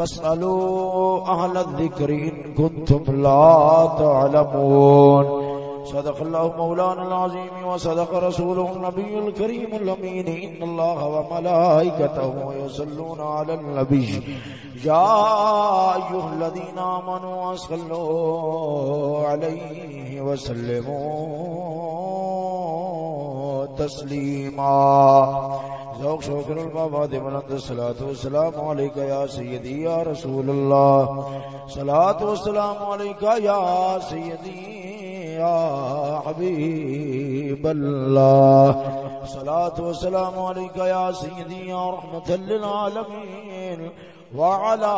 فاسألوا أهل الذكر إن كنتم لا تعلمون. صدق الله مولانا العظيم وصدق رسوله النبي الكريم الأمين. إن الله وملائكته يصلون على النبي. يا أيها الذين آمنوا صلوا عليه وسلموا تسليما. ذوق شکر الباباد بلند الصلاة والسلام عليك يا سيدي يا رسول الله صلاة والسلام عليك يا سيدي يا حبيب الله صلاة والسلام عليك يا سيدي يا رحمة للعالمين وعلى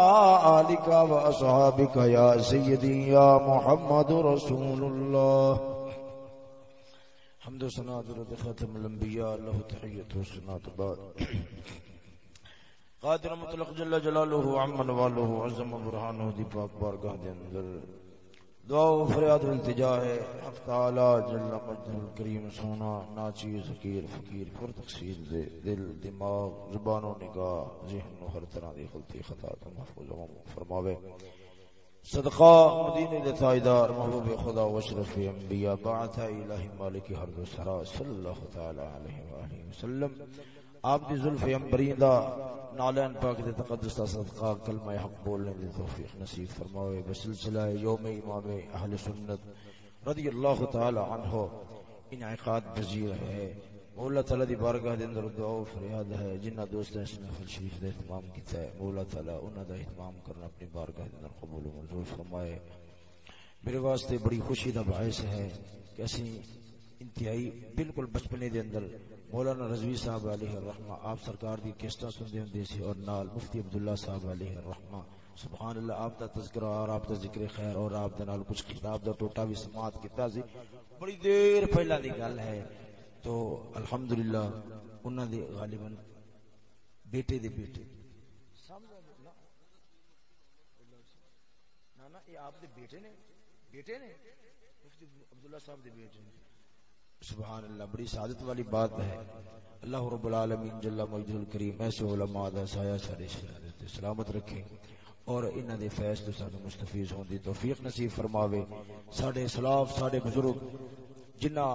آلك وأصحابك يا سيدي يا محمد رسول الله حمد و سنا درود ختم الانبیاء له تحیت و سنات بعد. قادر مطلق جل جلالہ، عمن والہ، عظم برہانہ، دی پاک بارگاہ دے اندر دعا و فریاد التجا ہے۔ حق تعالی جل مجد الکریم سونا، ناچیز، حقیر، فقیر پر تقصیر دے دل، دماغ، زبان و نگاہ، ذہن و ہر طرح دی غلطی خطا تو محفوظ فرماوے۔ صدقہ، مدینہ دے تائیدار، محبوب خدا و اشرف انبیاء بعث الہی مالک حرد و سرا، صلی اللہ تعالی علیہ وآلہ وسلم. آپ دی ظلف انبرین دا نالین پاک دے تقدس دا صدقہ، کلمہ حق بولنے دے توفیق نصیب فرماوے، بسلسلہ یوم امام اہل سنت رضی اللہ تعالی عنہ، انعقاد بزیر ہے۔ مولا تعالی دی بارگاہ دے اندر دعا و فریاد ہے، جنہ دوست اس نے فل شریف دے اہتمام کیتا ہے۔ مولا تعالی انہاں دا اہتمام کرنا اپنی بارگاہ دے اندر قبول و منظور فرمائے۔ میرے واسطے بڑی خوشی دا باعث ہے کہ اسی انتہائی بالکل بچپنے دے اندر مولانا رضوی صاحب علیہ الرحمہ، آپ سرکار دی کیسٹا سندے ہوندے سی اور نال مفتی عبداللہ صاحب علیہ الرحمہ۔ سبحان اللہ، آپ دا تذکرہ اور آپ دا ذکر خیر اور آپ دا نال کچھ کتاب دا ٹوٹا بھی سماعت کیتا سی۔ بڑی دیر پہلا دی گل ہے۔ تو الحمدللہ انہاں دے غالباً بیٹے دے بیٹے۔ نا یہ آپ دے بیٹے نے بیٹے نے مفتی عبداللہ صاحب دے بیٹے نے۔ سبحان اللہ بڑی سعادت والی بات ہے۔ اللہ رب العالمین جل مجد الکریم ایسے علماء دا سایہ سارے شہادت سلامت رکھے۔ اور انہاں دے فیض تو سانو مستفیض ہون دی توفیق نصیب فرماوے۔ ساڈے سلاف ساڈے بزرگ جنہ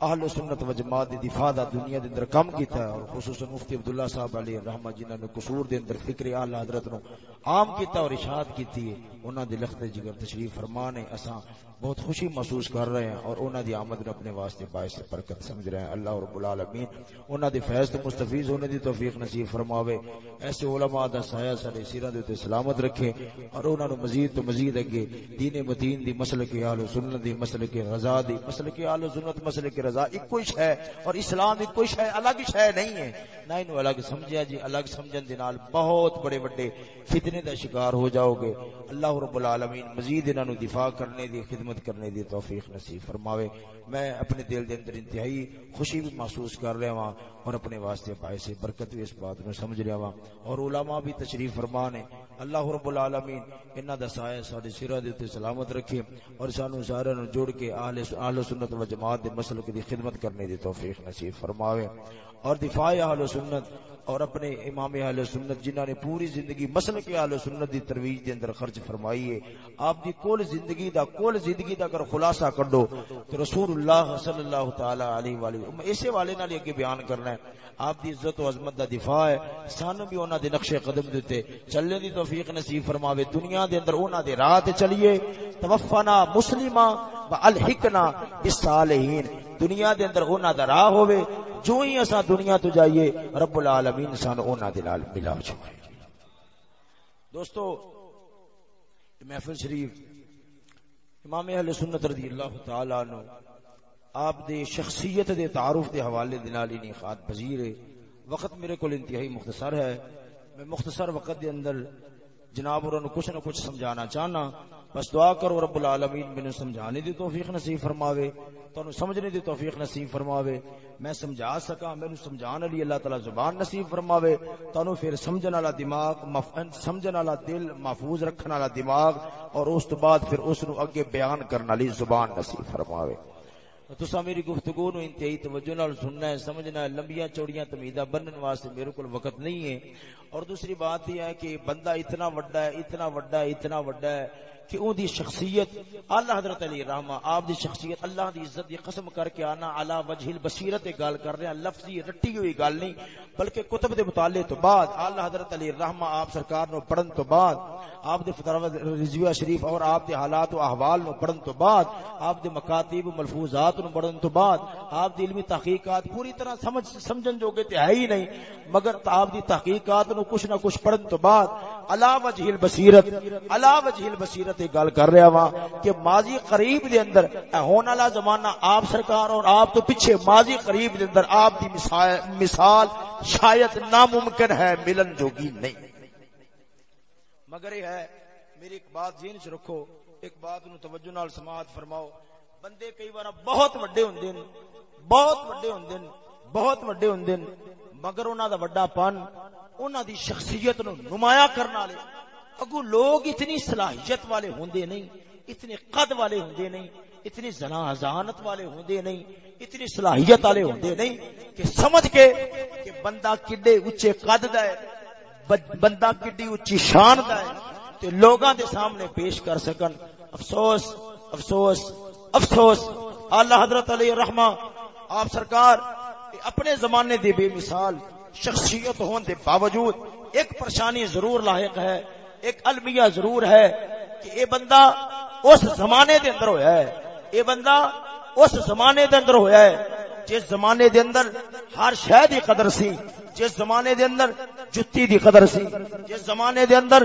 اہل سنت و جماعت دی دفاع دا دنیا دے اندر کم کیتا ہے اور خصوصا مفتی عبداللہ صاحب علیہ الرحمہ جنہاں نے قصور دے اندر فکر اعلی حضرت نو عام کیتا اور اشاعت کیتی ہے، انہاں دے لخت جگر تشریف فرمان ہے۔ اساں بہت خوشی محسوس کر رہے ہیں اور انہاں دی آمد نے اپنے واسطے باعث برکت سمجھ رہے ہیں۔ اللہ رب العالمین انہاں دی فیض تو مستفیض ہونے دی توفیق نصیب فرماوے۔ ایسے علماء دا سایہ سارے سیرہ دے تے سلامت رکھے اور انہاں نو مزید تو مزید اگے دین متین دی مسلک اہل سنت دی مسلک رضا دی مسلک اہل سنت مسلک رضا اکو ہے اور اسلام اکو ہے، الگ شے نہیں ہے۔ نہ انو الگ سمجھیا جی الگ سمجھن دے نال بہت بڑے بڑے فتنے دا شکار ہو جاؤ گے۔ اللہ رب العالمین مزید انہاں نو دفاع کرنے دی، خدمت کرنے دی توفیق نصیب فرماوے۔ میں اپنے دل دے اندر انتہائی خوشی بھی محسوس کر رہا ہوں اور اپنے واسطے پائے سے برکت بھی اس بات میں سمجھ رہا وا اور علماء بھی تشریف فرما نے اللہ رب العالمین انہاں دا سایہ ساڈے سراں دے تے سلامت رکھے اور سانو سارے نو جوڑ کے اہل اہل سنت و جماعت دے مسلک دی خدمت کرنے دی توفیق نصیب فرماوے۔ اور دفاع اہل سنت اور اپنے امام اہل سنت جنہاں نے پوری زندگی مسلک اہل سنت دی ترویج دے اندر خرچ فرمائی ہے، آپ دی کل زندگی دا کل زندگی دا اگر خلاصہ کڈو تو رسول اللہ صلی اللہ تعالی علیہ والہ اسے والے نال اگے بیان کرنا ہے۔ آپ دی عزت و عظمت دا دفاع ہے، سانو بھی انہاں دے نقش قدم دتے، چلنے دی توفیق نصیب فرماوے، دنیا دے اندر انہاں دے راہ تے چلیے، توفنا مسلمہ و الحقنا بالصالحین۔ دنیا دے اندر انہاں دا راہ ہوے جو ہی اساں دنیا تو جائیے، رب العالمین سانو انہاں دے نال ملا چھوڑے۔ دوستو محفل شریف امام اہل سنت رضی اللہ تعالی عنہ آپ دے شخصیت دے تعارف دے حوالے دے نال نہیں خات پذیر ہے۔ وقت میرے کول انتہائی مختصر ہے۔ میں مختصر وقت دے اندر جناب انہوں کچھ نہ کچھ سمجھانا چاہنا۔ بس دعا کرو رب العالمین مینوں سمجھانے دی توفیق نصیب فرماوے، تانوں سمجھنے دی توفیق نصیب فرماوے۔ میں سمجھا سکا مینوں سمجھان علی اللہ تعالی زبان نصیب فرماوے۔ تانوں پھر سمجھن والا دماغ سمجھن والا دل محفوظ رکھن والا دماغ، اور اس تو بعد پھر اس نو اگے بیان کرن والی زبان نصیب فرماوے۔ تسا میری گفتگو نو انتہائی توجہ نال سننا ہے، سمجھنا ہے، لمبیاں چوڑیاں تمیدہ بننے واسطے میرے کول وقت نہیں ہے۔ اور دوسری بات یہ ہے کہ بندہ اتنا وڈا ہے، اتنا وڈا ہے، اتنا وڈا ہے۔ کہ اون دی شخصیت اللہ حضرت علی رحمہ، آپ دی شخصیت اللہ دی عزت دی قسم کر کے آنا علا وجہ البصیرت گل کر رہے ہیں، لفظی رٹی ہوئی گل نہیں، بلکہ کتب دے مطالعے تو بعد، اللہ حضرت علی رحمہ، آپ سرکار نو پڑھن تو بعد، آپ دے فتاوی رضویہ شریف اور آپ دے حالات و احوال نو پڑھن تو بعد، آپ دے مکاتب و ملفوظات نو پڑھن تو بعد، آپ دی علمی تحقیقات پوری طرح سمجھ، سمجھن جوگے تے ہے ہی نہیں، مگر آپ دی تحقیقات نو کچھ نہ کچھ پڑھن تو بعد علا وجہ البصیرت علا وجہ البصیرت تے گل کر رہا وا کہ ماضی قریب دے اندر ہونے والا زمانہ آپ سرکار اور آپ تو پیچھے ماضی قریب دے اندر آپ دی مثال شاید ناممکن ہے، ملن جوگی نہیں۔ مگر یہ ہے، میری ایک بات ذہن چ رکھو، ایک بات نو توجہ نال سماعت فرماؤ۔ بندے کئی بار بہت وڈے ہوندے ہیں بہت وڈے ہوندے ہیں بہت وڈے ہوندے ہیں مگر انہاں دا وڈا پن انہاں دی شخصیت نو نمایاں کرن والے۔ اگو لوگ اتنی صلاحیت والے ہوندے نہیں اتنے قد والے ہوندے نہیں، اتنی زنا ازانت والے ہوندے نہیں، اتنی صلاحیت والے ہوندے نہیں کہ سمجھ کے کہ بندہ کڈے اونچے قد دا ہے بندہ کڈی اونچی شان دا ہے تے لوگاں دے سامنے پیش کر سکن۔ افسوس افسوس افسوس۔ اللہ حضرت علی رحمہ، آپ سرکار اپنے زمانے دی بے مثال، شخصیت ہون دے باوجود ایک پریشانی ضرور لاحق ہے۔ ایک المیہ ضرور ہے کہ اے بندہ اس زمانے دے اندر ہویا ہے۔ اے بندہ اس زمانے دے اندر ہویا ہے جس زمانے دے اندر ہر شے دی قدر سی، جس زمانے دے اندر جتی دی قدر سی، جس زمانے دے اندر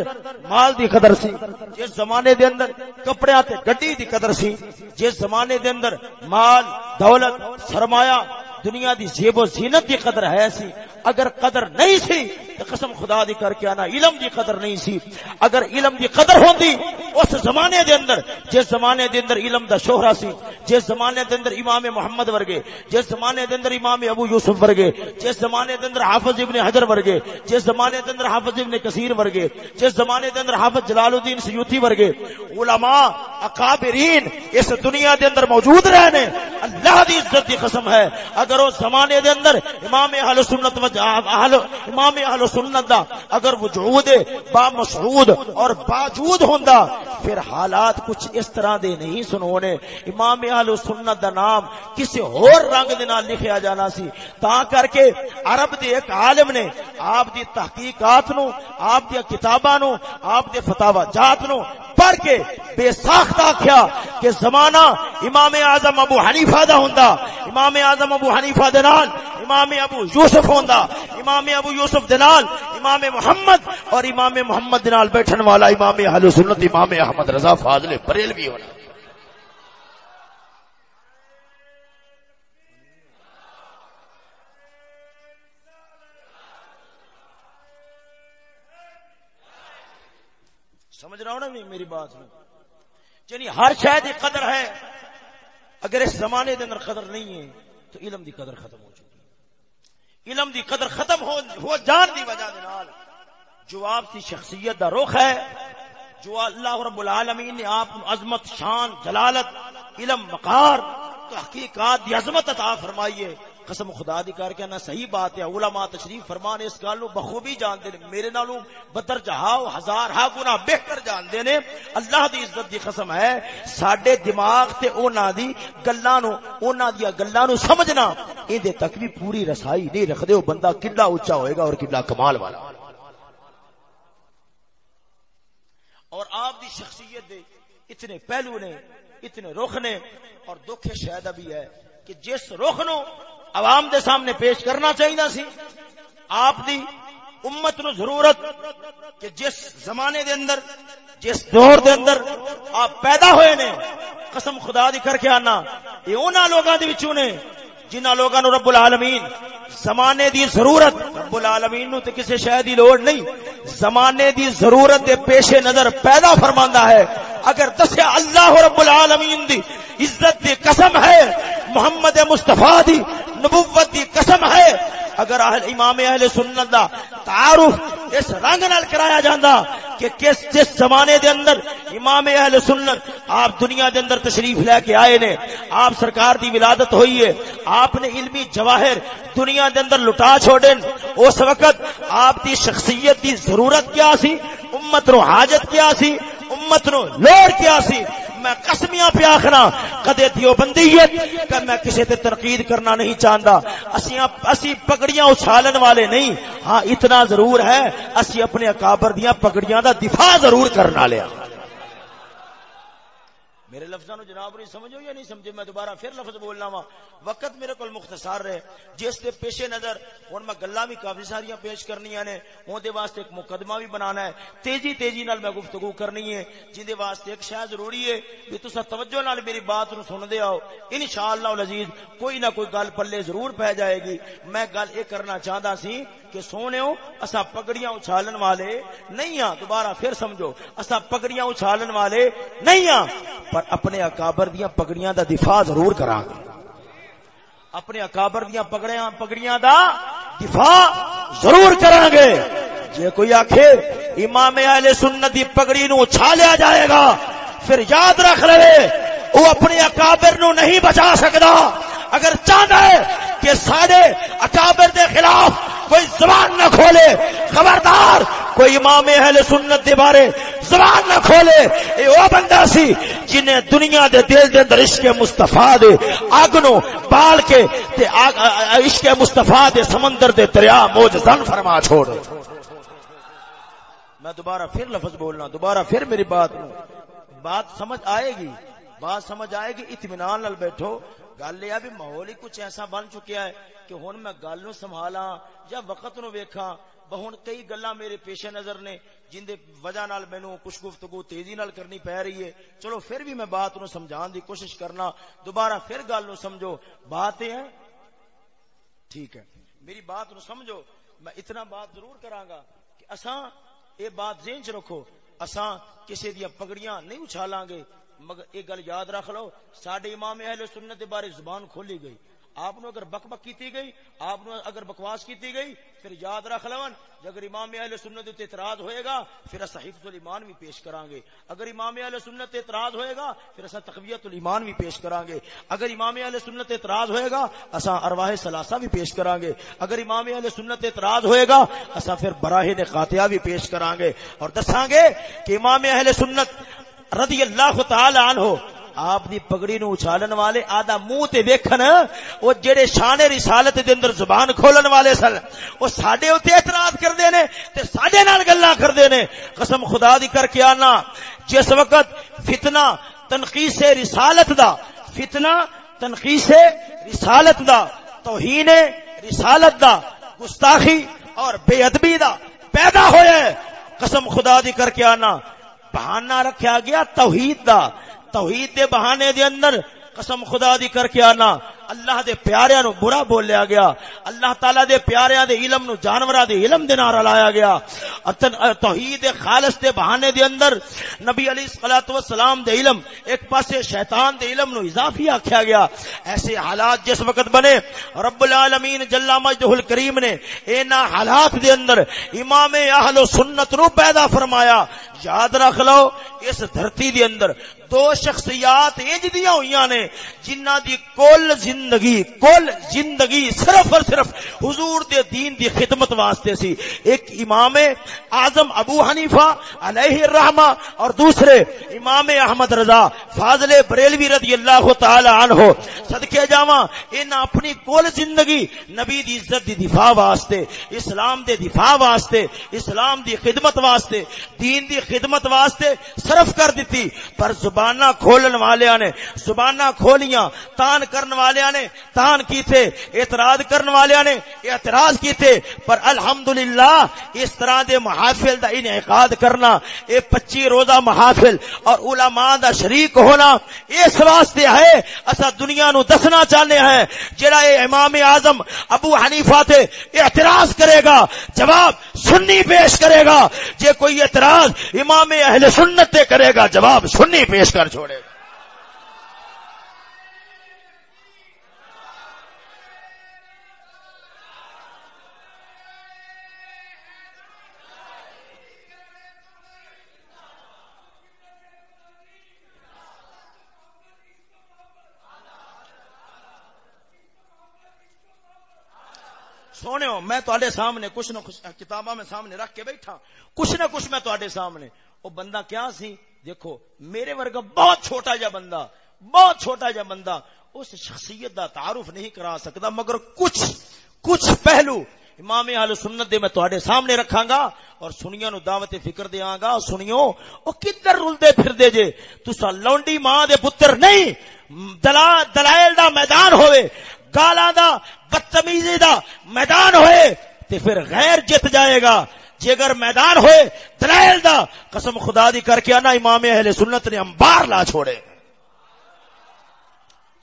مال دی قدر سی، جس زمانے دے اندر کپڑے تے گڈی دی قدر سی، جس زمانے دے اندر مال، دولت، سرمایہ دنیا دی زیب و زینت دی قدر ہے سی۔ اگر قدر نہیں سی، تو قسم خدا دی کر کے آنا علم دی قدر نہیں سی۔ اگر علم دی قدر ہوندی، اس زمانے دے اندر، جس زمانے دے اندر علم دا شوہرا سی، جس زمانے دے اندر امام محمد ورگے، جس زمانے دے اندر امام ابو یوسف ورگے، جس زمانے دے اندر حافظ ابن حجر ورگے، جس زمانے دے اندر حافظ ابن کثیر ورگے، جس زمانے دے اندر حافظ جلال الدین سیوطی ورگے، علماء، اکابرین اس دنیا دے اندر موجود رہنے۔ اللہ دی عزت دی قسم ہے۔ اگر اگر اس زمانے دے اندر امام اہل سنت و اہل امام اہل سنت دا اگر وجود با مسعود اور باجود ہوندا، پھر حالات کچھ اس طرح دے نہیں سنونے۔ امام اہل سنت دا نام کسی اور رنگ دے نال لکھیا جانا سی۔ تا کر کے عرب دے ایک عالم نے آپ دی تحقیقات نو، آپ دی کتاباں نو، آپ دے فتاوا جات نو پڑھ کے بے ساخت آخیا کہ زمانہ امام اعظم ابو حنیفہ دا ہوندا، امام اعظم ابو حنیفہ دے نال، امام ابو یوسف ہوندا، امام ابو یوسف دے نال، امام محمد اور امام محمد دے نال بیٹھن والا امام اہل سنت امام احمد رضا فاضل بریلوی ہونا۔ سمجھ رہا میری بات یعنی ہر شاید قدر ہے۔ اگر اس زمانے کے اندر قدر نہیں ہے، تو علم دی قدر ختم ہو چکی علم دی قدر ختم ہو ہو جان دی وجہ نال جو آپ کی شخصیت دا رخ ہے، جو اللہ رب العالمین نے آپ عظمت، شان، جلالت، علم، مقار، تحقیقات دی عظمت عطا فرمائی ہے۔ قسم خدا دی کر کے نا صحیح بات ہے۔ علماء تشریف فرمان اس گل نو بخوبی جانتے ہیں۔ میرے نالوں بدر جہا ہزار ہا گنا بہتر جانتے نے اللہ دی عزت دی قسم ہے۔ ساڈے دماغ تے انہاں دی گلاں نو، انہاں دی گلاں نو سمجھنا۔ ایں دے تک بھی پوری رسائی نہیں رکھدے۔ او بندہ کڈا اونچا ہوئے گا اور کڈا کمال والا۔ اور آپ دی شخصیت دے اتنے پہلو نے، اتنے رخ نے۔ اور دکھ شاید بھی ہے کہ جس رخ نو عوام دے سامنے پیش کرنا چاہیے سی۔ آپ دی امت نو ضرورت کہ جس زمانے دے اندر، جس دور دے اندر آپ پیدا ہوئے نے، قسم خدا دی کر کے آنا، یہ انہاں لوگاں دے وچوں نے، جنہاں لوگاں نو رب العالمین زمانے دی ضرورت رب العالمین نو تے کسے شے دی لوڑ نہیں۔ زمانے دی ضرورت دے پیش نظر پیدا فرماندا ہے۔ اگر دسیا اللہ رب العالمین دی عزت دی قسم ہے، محمد مصطفیٰ دی نبوت دی قسم ہے، اگر اہل امام اہل سنت دا تعارف اس رنگ نال کرایا جاندا کہ کس جس زمانے دے اندر امام اہل سنت آپ دنیا دے اندر تشریف لے کے آئے نے، آپ سرکار دی ولادت ہوئی ہے، آپ نے علمی جواہر دنیا دے اندر لٹا چھوڑن اس وقت آپ دی شخصیت دی ضرورت کیا سی؟ امت نو حاجت کیا سی؟ امت نو لوڑ کیا سی؟ میں قسمیاں پہ آخنا کدے دیو بندیت، کہ میں کسی تے تنقید کرنا نہیں چاہتا اسی پگڑیاں اچھالن والے نہیں۔ ہاں اتنا ضرور ہے، اسی اپنے اکابر دیاں پگڑیاں دا دفاع ضرور کرنا لیا ہاں۔ میرے لفظوں نو جناب نہیں سمجھو یا نہیں سمجھے، میں دوبارہ پھر لفظ بولنا وا۔ وقت میرے کو مختصر رہے۔ جس دے پیش نظر ہوں میں گلا بھی کافی ساری پیش کرنی نے۔ اون دے واسطے ایک مقدمہ بھی بنانا ہے۔ تیزی تیزی نال میں گفتگو کرنی ہے۔ جن دے واسطے ایک شاید ضروری ہے کہ تسا توجہ نال میری بات نو سن دے آؤ۔ انشاءاللہ العزیز، کوئی نہ کوئی گل پلے ضرور پہ جائے گی۔ میں گل یہ کرنا چاہتا سی کہ سونے اسا پگڑیاں اچھالن والے نہیں ہاں دوبارہ پھر سمجھو اسا پگڑیاں اچھالن والے نہیں ہاں پر اپنے اکابر دیاں پگڑیاں دا دفاع ضرور کران گے اپنے اکابر دیاں پگڑیاں پگڑیاں دا دفاع ضرور کران گے جے کوئی آکھے، امام اہل سنت دی پگڑی نو اچھالیا جائے گا، پھر یاد رکھ لے وہ اپنے اکابر نو نہیں بچا سکتا اگر چاہتا ہے کہ سارے اکابر دے خلاف کوئی زبان نہ کھولے، خبردار، کوئی امام اہل سنت دے بارے زبان نہ کھولے، اے او بندہ سی جنہیں دنیا دے دل دے اندر عشق مصطفیٰ دے آگ نو بال کے تے عشق مصطفیٰ دے سمندر دے دریا موج زن فرما چھوڑ۔ میں دوبارہ پھر لفظ بولنا، دوبارہ پھر میری بات بات سمجھ آئے گی، بات سمجھ آئے گی، اطمینان لال بیٹھو۔ گل یہ بھی ماحول ہی کچھ ایسا بن چکیا ہے کہ ہوں میں گل نو سنبھالا یا وقت نو ویکھا ہوں کئی گلا میرے پیش نظر نے جن دے وجہ نال مینو کچھ گفتگو تیزی نال کرنی پی رہی ہے۔ چلو پھر بھی میں بات نو سمجھان دی کوشش کرنا۔ دوبارہ پھر گل نو سمجھو۔ بات یہ ہے۔ ٹھیک ہے۔ میری بات نو سمجھو۔ میں اتنا بات ضرور کراں گا کہ اساں اے بات ذہن چ رکھو۔ اساں کسی دیا پگڑیاں نہیں اچھالاں گے۔ مگر ایک گل یاد رکھ لو سڈے امام اہل سنت کے بارے زبان کھولی گئی۔ آپ اگر بک بک کی گئی، آپ اگر بکواس کی گئی، پھر یاد رکھ لو اگر امام اہل سنت اعتراض ہوئے گا، پھر اصا حفظ الایمان بھی پیش کران گے۔ اگر امام اہل سنت اعتراض ہوئے گا، پھر اصا تقویت الایمان بھی پیش کران گے۔ اگر امام اہل سنت اعتراض ہوئے گا اصا ارواح ثلاثہ بھی پیش کران گے۔ اگر امام اہل سنت اعتراض ہوئے گا اصا پھر براہ نے قاتیہ بھی پیش کران گے۔ اور دساں گے کہ امام اہل سنت رضی اللہ تعالی عنہ، آپ دی پگڑی نو اچھالن والے آدھا منہ تے ویکھن او جڑے شان رسالت دے اندر زبان کھولن والے سن او ساڈے اوتے اعتراض کردے نے تے ساڈے نال گلاں کردے نے۔ قسم خدا دی کر کے آنا، جس وقت فتنہ تنقیس رسالت دا، فتنہ تنقیس رسالت دا، توہین رسالت دا، گستاخی اور بے ادبی دا پیدا ہویا ہے قسم خدا دی کر کے آنا۔ بہانہ رکھا گیا توحید دا۔ توحید دے بہانے دے اندر قسم خدا دی کر کے آنا۔ اللہ دے پیاریاں نو برا بولیا گیا۔ اللہ تعالی دے پیاریاں دے علم نو جانوراں دے علم دے نال لایا گیا۔ توحید خالص دے بہانے دے اندر نبی علی الصلوۃ والسلام دے علم، ایک پاسے شیطان دے علم نو اضافی آکھیا گیا۔ ایسے حالات جس وقت بنے، رب العالمین جل مجدہ الکریم نے اینا حالات دے اندر امام اہل سنت نو پیدا فرمایا۔ یاد رکھ لو، اس دھرتی دے اندر دو شخصیات انج دیاں ہویاں نے جنہ دی کل زندگی کل زندگی صرف اور صرف حضور دے دین دی خدمت واسطے سی۔ ایک امام اعظم ابو حنیفہ علیہ الرحمہ اور دوسرے امام احمد رضا فاضل بریلوی رضی اللہ تعالی عنہ۔ صدقے جاواں ان اپنی کل زندگی نبی دی عزت دی دفاع واسطے، اسلام دے دفاع واسطے، اسلام دی خدمت واسطے، دین دی خدمت واسطے صرف کر دیتی، پر زبان زبانہ کھولن والے نے زبانہ کھولیاں، تان کرن والے نے، تان کیتے، اعتراض کرن والے نے، اعتراض کیتے، پر الحمدللہ اس طرح دے محافل دا انعقاد کرنا، اے پچی روزہ محافل اور علماء دا شریک ہونا اس واسطے ہے، اسا دنیا نو دسنا چاہنے ہیں، جڑا اے امام اعظم ابو حنیفہ تے اعتراض کرے گا، جواب سنی پیش کرے گا، جے کوئی اعتراض امام اہل سنت تے کرے گا، جواب سنی پیش کر چھوڑے گا۔ سونے ہو میں تے سامنے کچھ نہ کچھ، کتاباں میں سامنے رکھ کے بیٹھا۔ کچھ نہ کچھ میں تے سامنے۔ وہ بندہ کیا سی؟ دیکھو، میرے ورگا بہت چھوٹا جا بندہ، بہت چھوٹا جا بندہ اس شخصیت دا تعارف نہیں کرا سکتا، مگر کچھ کچھ پہلو امام اہل سنت دے میں تواڈے سامنے رکھاں گا اور سنیاں نو دعوت فکر دیاں گا، سنیو، او کدھر رلدے پھر دے جے؟ تسا لونڈی ماں دے پتر نہیں، دلا، دلائل دا میدان ہوئے گالا دا، بدتمیزی دا میدان ہوئے، تے پھر غیر جت جائے گا۔ جے اگر میدان ہوئے دلائل دا، قسم خدا دی کر کے آنا، امام اہل سنت نے امبار لا چھوڑے۔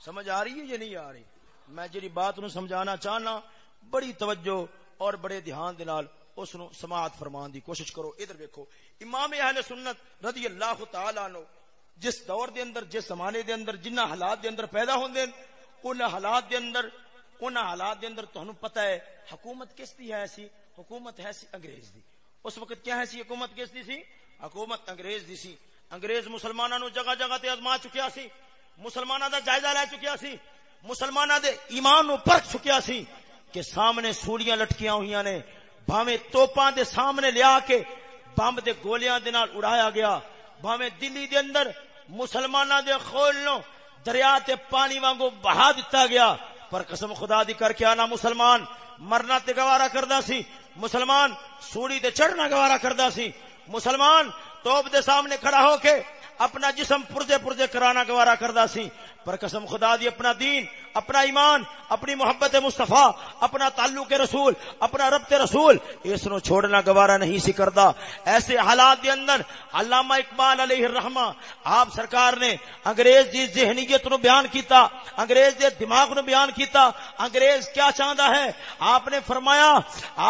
سمجھ آ رہی ہے یہ نہیں آ رہی؟ میں جی بات نو سمجھانا چاہنا، بڑی توجہ اور بڑے دھیان دنال اس نو سماعت فرمان دی کوشش کرو۔ ادھر دیکھو امام اہل سنت رضی اللہ تعالی عنہ جس دور دے اندر، جس زمانے دے اندر، جنہ حالات دے اندر پیدا ہوندے ان حالات دے اندر، ان حالات دے اندر تہن پتہ ہے حکومت کس دی ہے سی حکومت ہے سی انگریز دی۔ اس وقت کیا ہے سی حکومت کس دی سی؟ حکومت انگریز دی سی۔ انگریز مسلمانوں نو جگہ جگہ تے ازما چکیا سی۔ مسلمانوں دا جائزہ لے چکیا سی۔ مسلمانوں دے ایمان نو پرکھ چکیا سی کہ سامنے سوڑیاں لٹکیاں ہوئی نے۔ بھاویں توپاں دے سامنے لیا کے بمب دے گولیاں دے نال اڑایا گیا۔ بھاویں دلی دے اندر مسلمانوں دے خول نو دریا تے پانی وانگو بہا دیتا گیا۔ پر قسم خدا دی کر کے آنا مسلمان مرنا تے گوارا کردا سی۔ مسلمان سوڑی تے چڑھنا گوارا کردا سی۔ مسلمان توپ دے سامنے کھڑا ہو کے اپنا جسم پرجے پرجے کرانا گوارا کردا سی۔ پر قسم خدا دی، اپنا دین، اپنا ایمان، اپنی محبت مصطفیٰ، اپنا تعلق رسول، اپنا ربط رسول، اس نو چھوڑنا گوارا نہیں سی کردا ایسے حالات دے اندر علامہ اقبال علیہ الرحمہ، آپ سرکار نے انگریز دی ذہنیت نو بیان کیتا، انگریز دے دماغ نو بیان کیتا، انگریز کیا چاہتا ہے؟ آپ نے فرمایا،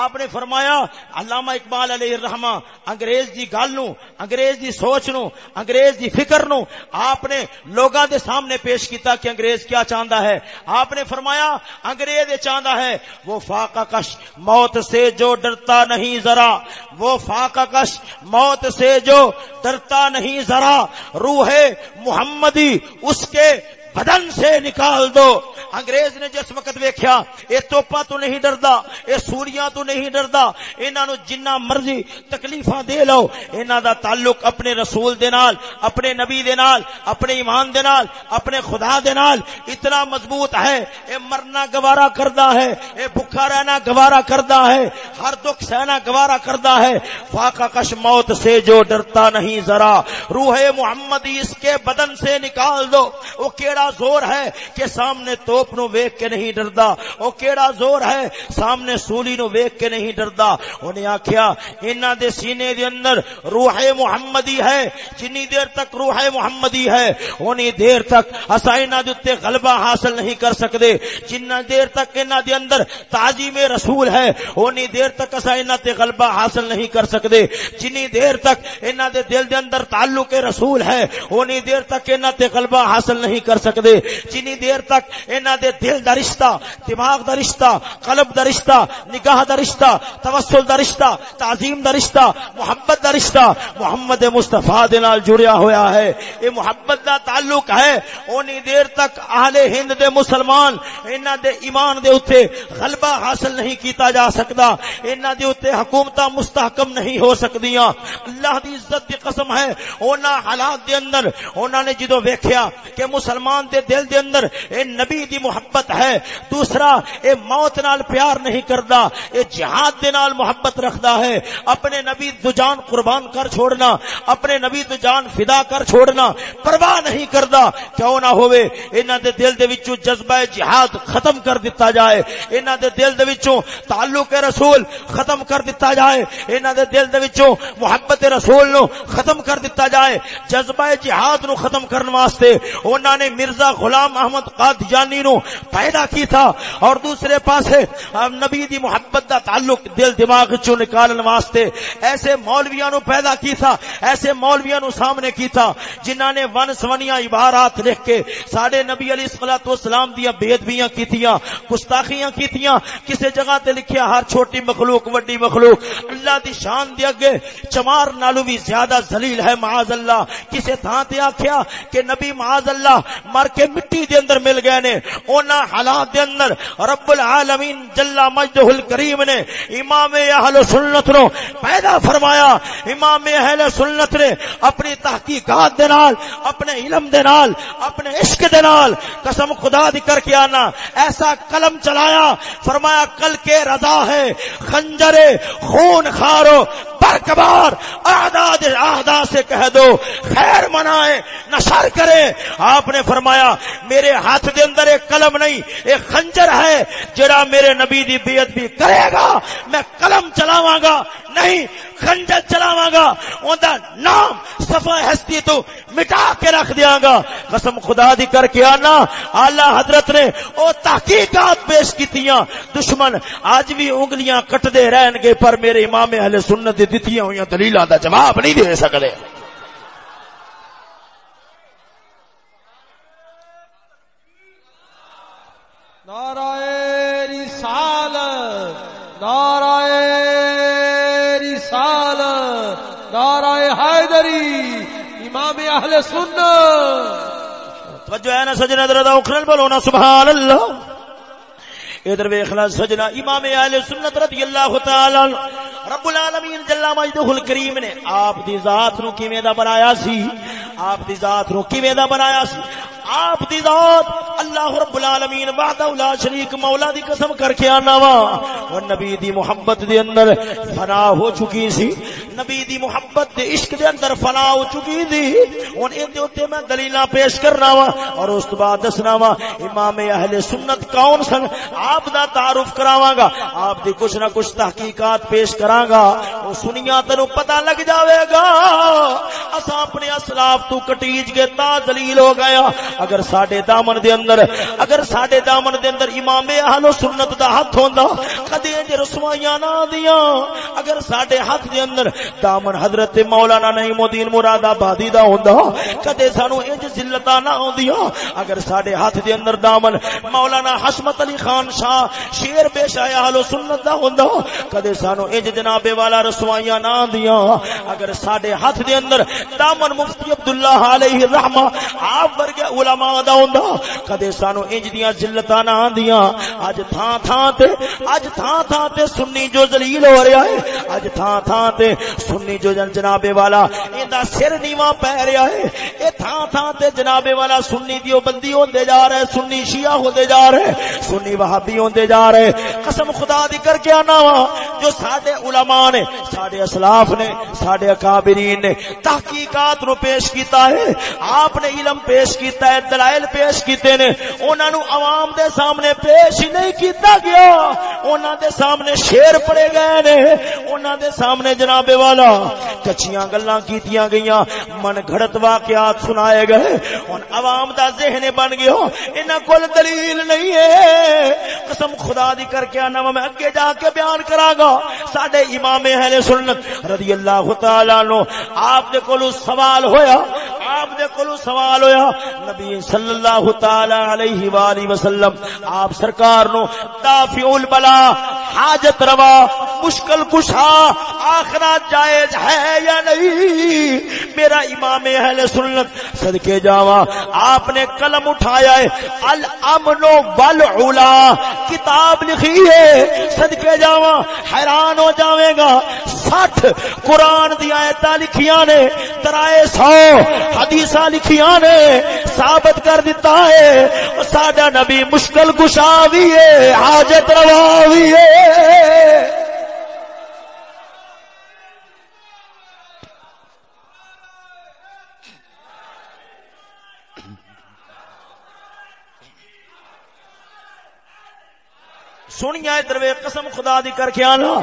آپ نے فرمایا، علامہ اقبال علیہ الرحمہ، انگریز دی گل نو، انگریز دی سوچ نو، انگریز دی فکر نو آپ نے لوگاں دے سامنے پیش کیتا کہ انگریز کیا چاہتا ہے؟ آپ نے فرمایا، انگریز چاہتا ہے، وہ فاقہ کش، موت سے جو ڈرتا نہیں ذرا، وہ فاقہ کش، موت سے جو ڈرتا نہیں ذرا، روح محمدی، اس کے بدن سے نکال دو۔ انگریز نے جس وقت ویکھیا، اے توپا تو نہیں ڈردا، اے سوریاں تو نہیں ڈردا، انہاں نو جنہ مرضی تکلیفاں دے لو، انہاں دا تعلق اپنے رسول دے نال، اپنے نبی دے نال، اپنے ایمان دے نال، اپنے خدا دے نال اتنا مضبوط ہے۔ اے مرنا گوارا کردا ہے، اے بھکھا رہنا گوارا کردا ہے، ہر دکھ سہنا گوارا کردا ہے۔ فاقہ کش موت سے جو ڈرتا نہیں ذرا، روح محمدی اس کے بدن سے نکال دو۔ وہ کیڑا کیڑا زور ہے کہ سامنے توپ نو ویک کے نہیں ڈردا؟ او کیڑا زور ہے سامنے سولی نو ویک کے نہیں ڈردا؟ انہیں آکھیا، انہاں دے سینے دے اندر روح محمدی ہے، جنی دیر تک روح محمدی ہے اونی دیر تک اسا انہاں دے اوتے غلبہ حاصل نہیں کر سکدے۔ جنہ دیر تک انہاں دے اندر تعظیم رسول ہے اونی دیر تک اسا انہاں تے غلبہ حاصل نہیں کر سکدے۔ جنی دیر تک انہاں دے دل دے اندر تعلق رسول ہے اونی دیر تک انہاں تے غلبہ حاصل نہیں کر سکدے۔ سکتے جنی دیر تک انہ دے دل دا رشتہ دماغ دا رشتہ قلب دا رشتہ نگاہ دا رشتہ توسل دا رشتہ تعظیم دا رشتہ محبت دا رشتہ محمد مصطفیٰ دے نال جڑیا ہویا ہے اے محبت دا تعلق ہے اونی دیر تک اہل ہند دے مسلمان انہ دے ایمان دے اتے غلبہ حاصل نہیں کیتا جا سکتا انہ دے اتے حکومتہ مستحکم نہیں ہو سکدیاں اللہ دی عزت دی قسم ہے اونا حالات دے اندر اونا نے جدو ویکھیا کہ مسلمان مسلمان دے دل دے اندر اے نبی دی محبت ہے، دوسرا اے موت نال پیار نہیں کردا، اے جہاد دے نال محبت رکھدا ہے۔ اپنے نبی دو جان قربان کر چھوڑنا، اپنے نبی دو جان فدا کر چھوڑنا پرواہ نہیں کردا۔ کیوں نہ ہوئے، انہاں دے دل دے وچوں جذبہ جہاد ختم کر دتا جائے۔ انہاں دے دل دے وچوں تعلق رسول ختم کر دتا جائے۔ انہاں دے دل دے وچوں محبت رسول نو ختم کر دتا جائے۔ جذبہ جہاد نو ختم کرنے واسطے انہاں نے مرزا غلام احمد قادیانی نو پیدا کی تھا اور دوسرے پاسے نبی دی محبت دا تعلق دل دماغ چوں نکالن واسطے ایسے مولویاں نو پیدا کی تھا، ایسے مولویاں نو سامنے کی تھا جنہاں نے ون سونیاں عبارات لکھ کے ساڈے نبی علیہ الصلوۃ والسلام دی بیادبیاں کیتیاں گستاخیاں کیتیاں کسے جگہ تے لکھیا ہر چھوٹی مخلوق، وڈی مخلوق، اللہ دی شان دے اگے چمار نالو بھی زیادہ ذلیل ہے معاذ اللہ، کسے تھاں تے آکھیا کہ نبی معاذ اللہ مر کے مٹی دے اندر مل گئے نے۔ اونا حالات دے اندر رب العالمین جل مجدہ الکریم نے امام اہل سنت نو پیدا فرمایا۔ امام اہل سنت نے اپنی تحقیقات دے نال، اپنے علم دے نال، اپنے عشق دے نال قسم خدا دی کر کے آنا۔ ایسا قلم چلایا، فرمایا کل کے رضا ہے خنجر خون خارو، برکبار، اعداد اعدا سے کہہ دو، خیر منائے، نشر کرے۔ آپ نے فرمایا میرے ہاتھ دے اندر ایک قلم نہیں، ایک خنجر ہے، جڑا میرے نبی دی بیعت بھی کرے گا، میں قلم چلاواں گا، نہیں، خنجر چلاواں گا اوندا نام صفا ہستی تو مٹا کے رکھ دیاں گا۔ قسم خدا دی کر کے آنا اعلی حضرت نے او تحقیقات پیش کیتیاں، دشمن اج بھی انگلیاں کٹ دے رہن گے، پر میرے امام اہل سنت دی دتیاں ہوئی دلیلاں دا جواب نہیں دے سکدے۔ نعرہ رسالت نعرہ رسالت نعرہ حیدری، امام اہل سنت۔ توجہ ہے نا سجنا درد اکھرل بولو نا سبحان اللہ ادھر ویکھنا سجنا امام اہل سنت رضی اللہ تعالی رب العالمین جل مجدہ الکریم نے آپ دی ذات نو کیویں دا بنایا سی؟ آپ دی ذات نو کیویں دا بنایا سی؟ آپ دی ذات اللہ رب العالمین وحدہ لا شریک مولا دی قسم کر کے آنا وا۔ اور نبی دی محبت دے اندر فنا ہو چکی سی۔ نبی دی محبت دے عشق دے اندر فنا ہو چکی تھی ہن ایں دے اوتے میں دلیلاں پیش کرنا وا اور اس تو بعد دسنا وا، امام اہل سنت کون سن؟ آپ دا تعارف کراواں گا۔ آپ دی کچھ نہ کچھ تحقیقات پیش کراں گا۔ او سنیا تینو پتہ لگ جاوے گا۔ اساں اپنے اسلاف تو کٹیج کے تا دلیل ہو گیا ہاں۔ اگر ساڈے دامن دے اندر، اگر ساڈے دامن دے اندر امام اہل سنت دا ہاتھ ہوندا کدی انج رسوائیاں نہ دیاں اگر ساڈے ہاتھ دے اندر دامن حضرت مولانا نعیم الدین مراد آبادی دا ہوندا، کدے سانو انج ذلتاں نہ ہوندیاں اگر ساڈے ہاتھ دے اندر دامن مولانا حشمت علی خان شاہ شیر بے شاہ اہل سنت دا ہوندا، کدے سانو انج جناب والا رسوائیاں نہ دیاں اگر ساڈے ہاتھ دے اندر دامن مفتی عبداللہ علیہ الرحمہ آپ ورگے علماء دا ہوندا، کدے سانو انج دیاں ذلتاں نہ آندیاں اج تھاں تھاں تے، اج تھاں تھاں تے سنی جو ذلیل ہو رہا ہے، اج تھاں تھاں تے سنی جو جناب والا، ایندا سر نیواں پہ رہا ہے۔ اے تھاں تھاں تے جناب والا سنی دیو بندی ہوندے جا رہے سنی شیعہ ہوندے جا رہے سنی وہابی ہوندے جا رہے۔ قسم خدا دی کر کے آنا وا، جو ساڈے علماء نے، ساڈے اسلاف نے، ساڈے اکابرین نے تحقیقات نو پیش کیتا ہے۔ آپ نے علم پیش کیتا ہے، دلائل پیش کیتے نے۔ انہاں نو عوام دے سامنے پیش ہی نہیں کیتا گیا۔ انہاں دے سامنے شیر پڑے گئے نے۔ انہاں دے سامنے جناب والا۔ کچیاں گلاں کیتیاں گئیاں۔ من گھڑت واقعات سنائے گئے۔ ہن عوام دا ذہن بن گیا۔ انہاں کول دلیل نہیں ہے۔ قسم خدا دی کر کے انا میں اگے جا کے بیان کراں گا۔ ساڈے امام اہل سنت رضی اللہ تعالی عنہ، آپ دے کولو سوال ہویا۔ آپ دے کولو سوال ہویا۔ نبی صلی اللہ تعالی علیہ والہ وسلم، آپ سرکار نو دافع البلا حاجت روا، مشکل کشا آخرا جائز ہے یا نہیں؟ میرا امام اہل سنت صدقے جاوا، آپ نے قلم اٹھایا ہے، الامن والعلا، کتاب لکھی ہے، صدقے جاوا، حیران ہو جاوے گا۔ سٹھ قرآن دیا آیت لکھیاں نے ترائے سو حدیث لکھیاں نے، ثابت کر دیتا ہے۔ ساڈا نبی مشکل کشا بھی ہے، حاجت روا بھی ہے۔ سنیا دروے قسم خدا دی کر کے آنا۔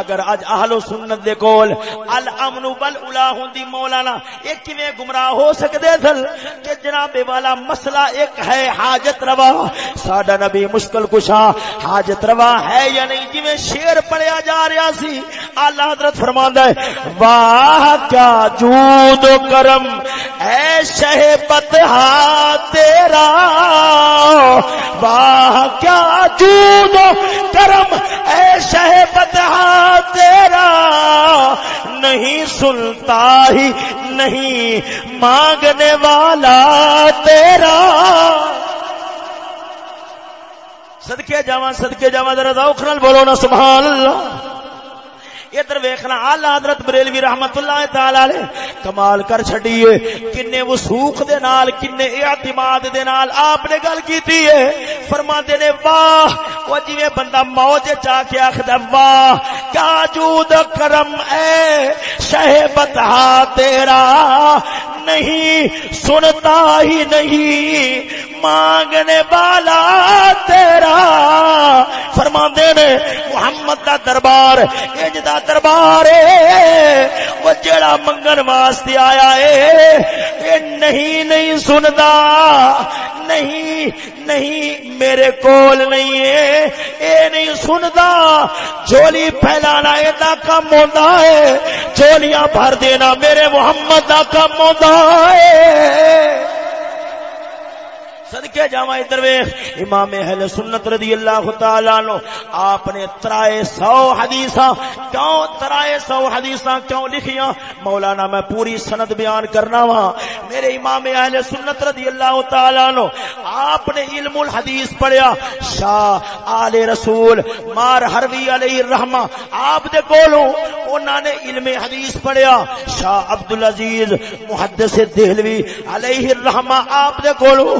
اگر اج اہل و سنت دے کول الامن بل الا ہوندی مولانا ایک کیویں گمراہ ہو سکدے تھل کہ جناب والا مسئلہ ایک ہے حاجت روا۔ ساڈا نبی مشکل کشا حاجت روا ہے یا نہیں؟ جویں شعر پڑھیا جا رہا سی اعلی حضرت فرماندا ہے، واہ کیا جود و کرم۔ اے شہ بتہا تیرا واہ، کیا جود و کرم اے شہ بدہا تیرا نہیں سنتا ہی نہیں مانگنے والا تیرا۔ صدقے جاواں صدقے جاواں، ذرا ذوق نال بولو نا، سبحان اللہ۔ ادھر ویکھنا، اعلی حضرت بریلوی رحمت اللہ تعالی علیہ، کمال کر چھڈیے۔ کنے وسوخ دے نال، کنے اعتماد دے نال آپ نے گل کیتی ہے۔ فرماندے نے، واہ او جویں بندہ موج چا کے آکھدا واہ، کیا جود کرم اے؟ شہ بتا تیرا نہیں، سنتا ہی نہیں، مانگنے والا تیرا۔ فرما نے، محمد دا دربار اج دا دربار وہ جڑا منگن واسطے آیا ہے نہیں نہیں سندا، نہیں نہیں میرے کول نہیں ہے اے نہیں سندا۔ جولی پھیلانا اے دا کم ہوندا ہے جولیاں بھر دینا میرے محمد دا کم ہوندا ہے۔ صدقے جاواں ادھر ویکھ۔ امام اہل سنت رضی اللہ تعالی عنہ، آپ نے ترائے سو حدیثاں، کیوں ترائے سو حدیثاں کیوں لکھیاں؟ مولانا میں پوری سند بیان کرنا وا میرے امام اہل سنت رضی اللہ تعالی عنہ، آپ نے علم الحدیث پڑھیا۔ شاہ آل رسول مار حروی علیہ الرحمہ، آپ دے کولوں انہاں نے علم حدیث پڑھیا۔ شاہ عبد العزیز محدث دہلوی علیہ الرحمہ، آپ دے کولوں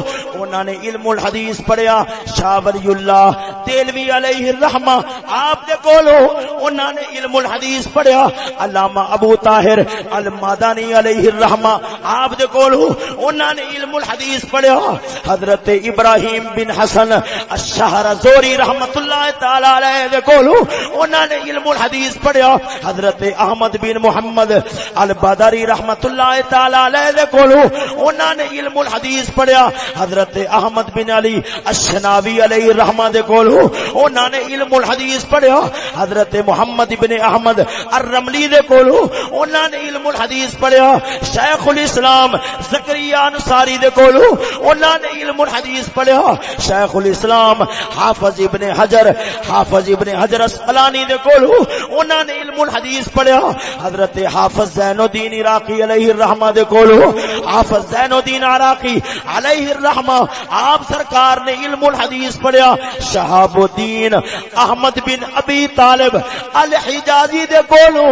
انہوں نے علم الحدیث پڑھیا، شاہ ولی اللہ تیلوی علیہ الرحمہ، آپ دے کولو انہوں نے علم الحدیث پڑھیا، علامہ ابو طاہر المادانی علیہ الرحمہ، آپ دے کولو انہوں نے علم الحدیث پڑھیا، حضرت ابراہیم بن حسن الشہر زوری رحمت اللہ تعالی علیہ دے کولو انہوں نے علم الحدیث پڑھیا، حضرت احمد بن محمد البادری رحمت اللہ تعالی علیہ دے کولو انہوں نے علم الحدیث پڑھیا، حضرت حضرت احمد بن علی الشناوی علیہ الرحمہ دے کولو انہاں نے علم الحدیث پڑھیا۔ حضرت محمد بن احمد الرملی دے کولو انہاں نے علم الحدیث پڑھیا۔ شیخ الاسلام زکریا انصاری دے کولو انہاں نے علم الحدیث پڑھیا۔ شیخ الاسلام حافظ ابن حجر، حافظ ابن حجر اسقلانی دے کولو انہاں نے علم الحدیث پڑھیا۔ حضرت حافظ زین الدین عراقی علیہ الرحمہ دے کولو حافظ زین الدین عراقی علیہ الرحمہ آپ سرکار نے علم الحدیث پڑھیا شہاب الدین احمد بن ابی طالب الحجازی دے کولو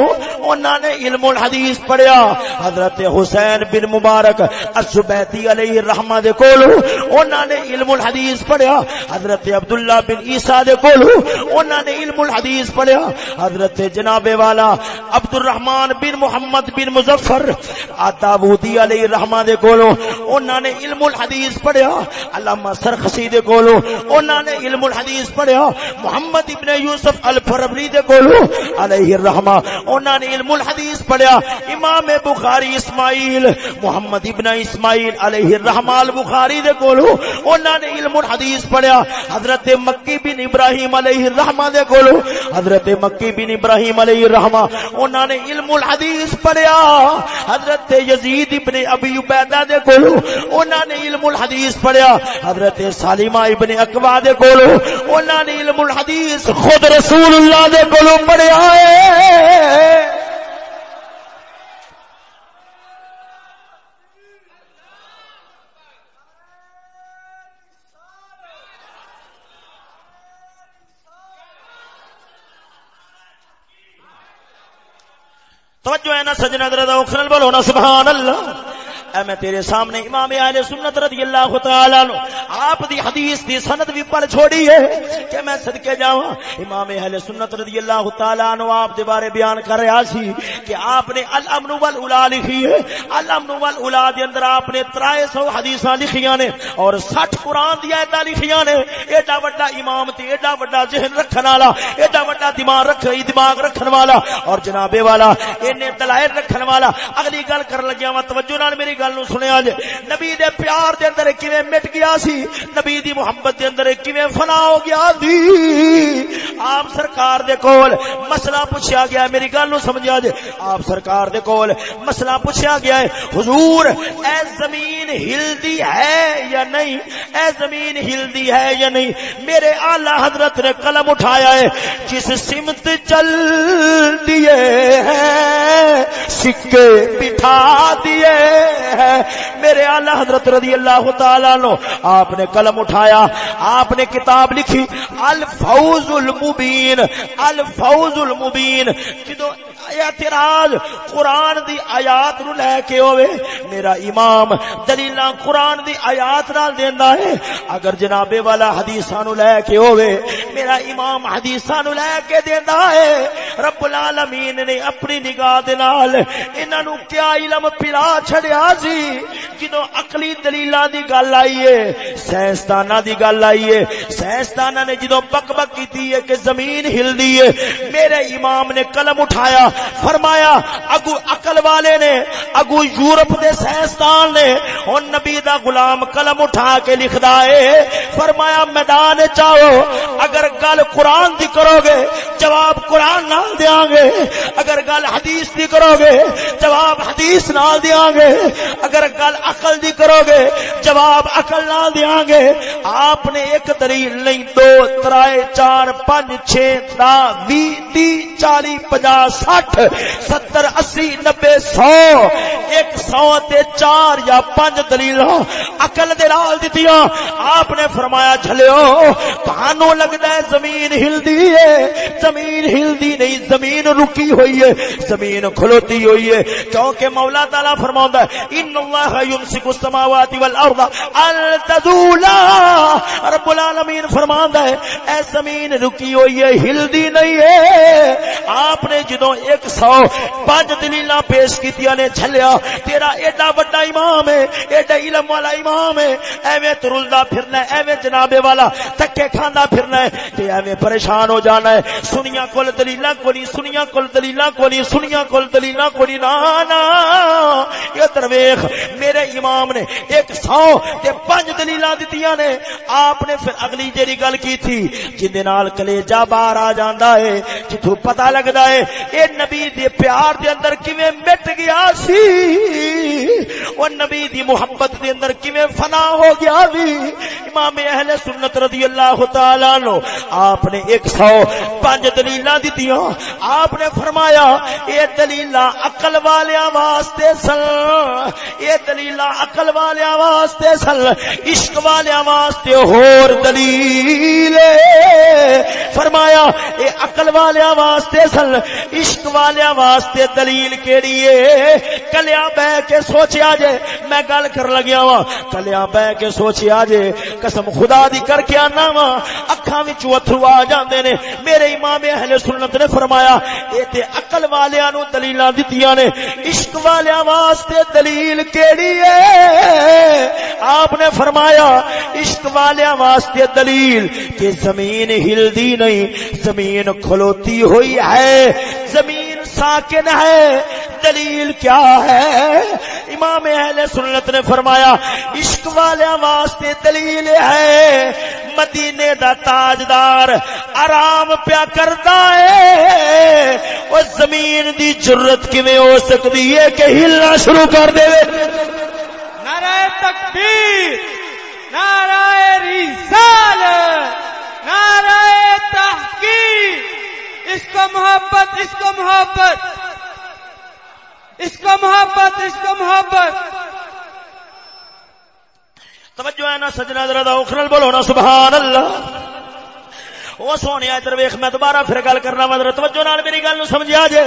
انہاں نے علم الحدیث پڑھیا۔ حضرت حسین بن مبارک الزبیتی علیہ الرحمہ دے کولو انہاں نے علم الحدیث پڑھیا۔ حضرت عبداللہ بن عیسیٰ دے کولو انہاں نے علم الحدیث پڑھیا۔ حضرت جناب والا عبد الرحمن بن محمد بن مظفر داودی علیہ الرحمہ دے کولو انہاں نے علم الحدیث پڑھیا۔ علامہ سرخسی دے کولو، انہاں نے علم الحدیث پڑھیا، محمد ابن یوسف الفربری دے کولو، علیہ الرحمہ، انہاں نے علم الحدیث پڑھیا، امام بخاری اسماعیل، محمد ابن اسماعیل علیہ الرحمہ البخاری دے کولو، انہاں نے علم الحدیث پڑھیا، حضرت مکی بن ابراہیم علیہ الرحمہ دے کولو، حضرت مکی بن ابراہیم علیہ الرحمہ، انہاں نے علم الحدیث پڑھیا، حضرت یزید ابن ابی عبیدہ دے کولو، انہاں نے علم الحدیث پڑھیا، حضرت سالمہ ابن اقوا دے کولو، انہاں نے علم الحدیث خود رسول اللہ دے کولو پڑھیا ہے۔ توجہ ہے نا سجنا درد بولو نا، سبحان اللہ۔ اے میں تیرے سامنے امام اہل سنت رضی اللہ تعالی عنہ، آپ دی حدیث دی سند بھی پڑھ چھوڑی ہے کہ میں صدقے جاواں۔ امام اہل سنت رضی اللہ تعالی عنہ آپ دے بارے بیان کر رہا سی کہ آپ نے الامن والاولا لکھی ہے۔ الامن والاولا دے اندر آپ نے 300 حدیثاں لکھیاں نے اور 60 قران دی ایتاں لکھیاں نے۔ ایڈا بڑا امام تے ایڈا بڑا ذہن رکھن والا، ایڈا بڑا دماغ رکھ دماغ رکھن والا۔ اور جناب والا، اینے دلائل رکھن والا۔ اگلی گل کر لگیا وا توجہ نال میری گل گل نو سنیا جے۔ نبی دے پیار دے اندر کیویں مٹ گیا سی؟ نبی دی محبت دے اندر کیویں فنا ہو گیا دی؟ آپ سرکار دے کول مسئلہ پوچھا گیا میری گل نو سمجھا جے۔ آپ سرکار دے کول مسئلہ پوچھا گیا ہے، حضور، اے زمین ہلدی ہے یا نہیں؟ اے زمین ہلدی ہے یا نہیں؟ میرے اعلی حضرت نے قلم اٹھایا ہے، جس سمت چل دیے ہیں سکے بٹھا دیے۔ ہیں میرے آلہ حضرت رضی اللہ تعالیٰ نو آپ نے قلم اٹھایا، آپ نے کتاب لکھی الفوز المبین الفوز المبین جدو اعتراض قرآن دی آیات نو لے کے ہوئے، میرا امام دلیل قرآن دی آیات نال دیندا ہے، اگر جناب والا حدیثاں نو لے کے ہوئے، میرا امام حدیثاں نو لے کے دیندا ہے، رب العالمین نے اپنی نگاہ دے نال انہاں نو کیا علم پلا چھڑیا جی، سی جدوں عقلی دلیلاں دی گل آئی ہے، سائنسداناں دی گل آئی ہے، سائنسداناں نے جدوں بک بک کیتی ہے کہ زمین ہلدی ہے، میرے امام نے قلم اٹھایا، فرمایا، اگو عقل والے نے، اگو یورپ دے سائنسدان نے، ہن نبی دا غلام قلم اٹھا کے لکھدا ہے، فرمایا، میدان چاہو، اگر گل قرآن دی کرو گے، جواب دیاں گے۔ اگر گل حدیث دی کرو گے، جواب حدیث نال دیاں گے۔ اگر گل عقل دی کرو گے، جواب عقل نال دیاں گے۔ آپ نے ایک دلیل نہیں، دو، ترائے، چار، پانچ، چھ دا وی، تی، چالی پجا سٹھ ستر، اسی، نبے، سو، ایک سو تے چار یا پانچ دلیل عقل دے نال دتیاں۔ آپ نے فرمایا، جھلیو، تانوں لگدا ہے زمین ہلدی ہے۔ زمین ہلدی نہیں زمین رکی ہوئی ہے، زمین کھلوتی ہوئی ہے۔ کیونکہ مولا تعالی فرماوندا ہے، ان اللہ یمسک السماوات والارض ان تزولا رب العالمین فرماندا ہے، اے زمین رکی ہوئی ہے، ہلدی نہیں ہے۔ آپ نے جدوں ایک سو پانچ دلیل پیش کیتیا نے جھلیا تیرا ایڈا بڑا امام ہے، ایڈا علم والا امام ہے۔ ایویں ترلدا پھرنا ہے، ایویں جنابے والا تکے کھاندا پھرنا ہے، تے ایویں پریشان ہو جانا ہے۔ سنیا کول دلیلاں کولی سنیا کول دلیلاں کولی سنیا کول دلیلاں کولی نا نا یہ درویش میرے امام نے ایک سو تے پانچ دلیلاں دتیاں نے۔ آپ نے پھر اگلی جیری گل کی تھی جن نال کلیجا باہر آ جاندا ہے جتھوں پتہ لگدا ہے، اے نبی دے پیار دے اندر کیویں مٹ گیا سی؟ او نبی دی محبت دے اندر کیویں فنا ہو گیا وی؟ امام اہل سنت رضی اللہ تعالی عنہ، آپ نے ایک سو پانچ دلیلاں دتیاں۔ آپ نے فرمایا، اے دلیلاں عقل والیاں واسطے سن، اے دلیلاں عقل والیاں واسطے سن، عشق والیاں واسطے ہور دلیل فرمایا، اے عقل والیاں واسطے سن، عشق والیاں واسطے دلیل کیڑی ہے؟ کلیا بہ کے سوچیا جے، میں گل کر لگیا وا کلیا بہ کے سوچیا جے، قسم خدا دی کر کے آنا وا اکھاں وچوں اتھرو آ جاندے نے۔ میرے امام اہل سنت نے فرمایا اے تے عقل والیاں نو دلیلاں دتیاں نے۔ عشق والیاں واسطے دلیل کیڑی ہے؟ آپ نے فرمایا، عشق والیاں واسطے دلیل کہ زمین ہلدی نہیں، زمین کھلوتی ہوئی ہے۔ زمین ساکن ہے۔ دلیل کیا ہے؟ امام اہل سنت نے فرمایا، عشق والیاں واسطے دلیل ہے۔ مدینے دا تاجدار آرام پیا کرتا ہے۔ وہ زمین دی جرت کیویں ہو سکتی ہے کہ ہلنا شروع کر دے۔ نعرہ تکبیر، نعرہ رسال نعرہ تحقیق۔ اس کو محبت، اس کو محبت۔ اس کو محبت، اس کو محبت۔ توجہ ہے نا سجنا ذرا اخرل بولو نا، سبحان اللہ۔ وہ سونے ادھر ویخ میں دوبارہ پھر گل کرنا وا توجہ نال میری گل سمجھا جے۔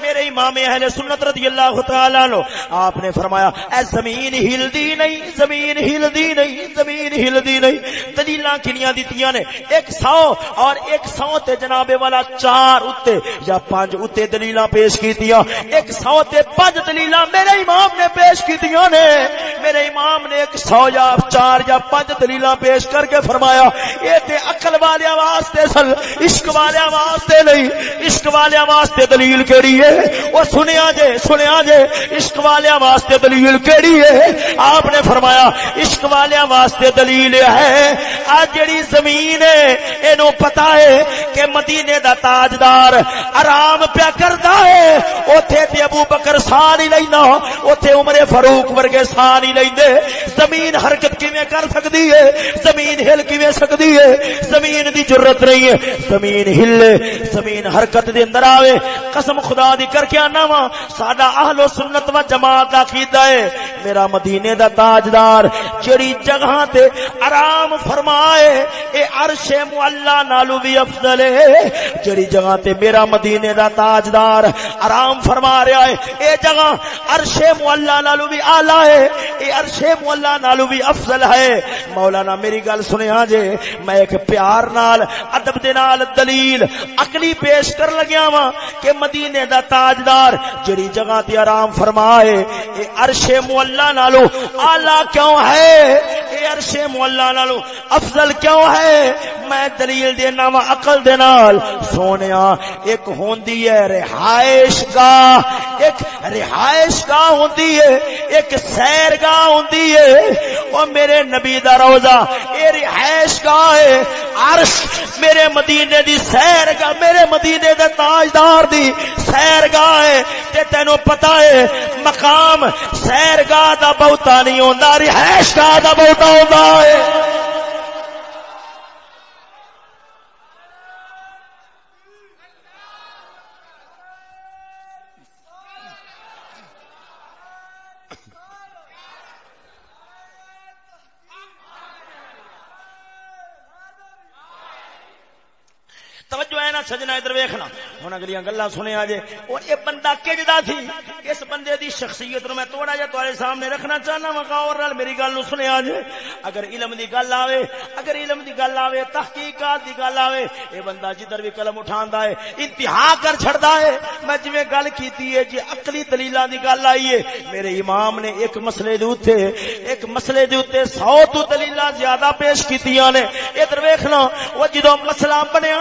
میرے امام اہل سنت رضی اللہ تعالی عنہ، آپ نے فرمایا، اے زمین ہلدی نہیں، زمین ہلدی نہیں، زمین ہلدی نہیں۔ دلیلاں کنیاں دتیاں نے، ایک سو اور ایک سو تے جناب والا چار اتے یا پانچ اتے دلیلاں پیش کیتیاں۔ ایک سو تے پانچ دلیلاں میرے امام نے پیش کیتیاں نے۔ میرے امام نے ایک سو یا چار یا پانچ دلیلاں پیش کر کے فرمایا، اے تے عقل والے آواز واسطے سن۔ عشق والے واسطے نہیں۔ عشق والے واسطے دلیل کیڑی ہے؟ او سنیا جے سنیا جے، عشق والے واسطے دلیل کیڑی ہے؟ آپ نے فرمایا، عشق والے واسطے دلیل ہے۔ آ جڑی زمین ہے، اینو پتہ ہے کہ مدینے دا تاجدار آرام پیا کردا ہے۔ اوتھے تے ابو بکر سا نہیں لیندا اوتھے عمر فاروق ورگے سا نہیں لیندے۔ زمین حرکت کیویں کر سکدی ہے؟ زمین ہل کیویں سکدی ہے؟ زمین دی ضرورت نہیں ہے۔ زمین ہلے، زمین حرکت دے اندر آوے۔ قسم خدا دی کر کے آنا وا۔ ساڈا اہل و سنت و جماعت دا عقیدہ ہے۔ میرا مدینے دا تاجدار جڑی جگہ تے آرام فرمائے، اے عرش معلا نالو بھی افضل ہے۔ جڑی جگہ تے میرا مدینے دا تاجدار آرام فرما رہا ہے، اے جگہ عرش معلا نالو بھی اعلی ہے۔ اے عرش معلا نالو بھی افضل ہے۔ مولانا میری گل سنیا جے، میں ایک پیار نال ادب دے نال دلیل عقلی پیش کر لگیا وا کہ مدینے دا تاجدار جڑی جگہ تے آرام فرمائے، اے عرش مولا نالو اعلی کیوں ہے؟ اے عرش مولا نالو افضل کیوں ہے؟ میں دلیل دینا وا عقل دے نال۔ سونیا، ایک ہوندی ہے رہائش گاہ، ایک رہائش گاہ ہوندی ہے، ایک سیر گاہ ہوندی ہے۔ او میرے نبی دا روزہ، اے رہائش گاہ ہے، عرش میرے مدینے دی سیر گاہ میرے مدینے دے تاجدار دی سیر گاہ ہے تے تینو پتا ہے، مقام سیر گاہ دا بہتا نہیں ہوندا، رہائش گاہ دا بہتا ہوندا ہے توجہ ہے نا سجنا ادھر ویخنا ہن اگلیاں گلاں سنیا جے۔ اور اے بندہ کجدا تھی اس بندے دی شخصیت نو میں تھوڑا جا تواڈے سامنے رکھنا چاہنا وا غور نال میری گل نو سنیا جے۔ اگر علم دی گل آوے، اگر علم دی گل آوے، تحقیقات دی گل آوے اے بندہ جدھر بھی قلم اٹھاندا ہے، انتہا کر چھڑدا ہے۔ میں جویں گل کیتی ہے جی عقلی دلیلاں دی گل آئی ہے۔ میرے امام نے ایک مسئلے دے اوتے، ایک مسئلے دے اوتے 100 تو دلیلاں زیادہ پیش کیتیاں نے۔ ادھر ویکھنا او جدوں مسئلہ بنیا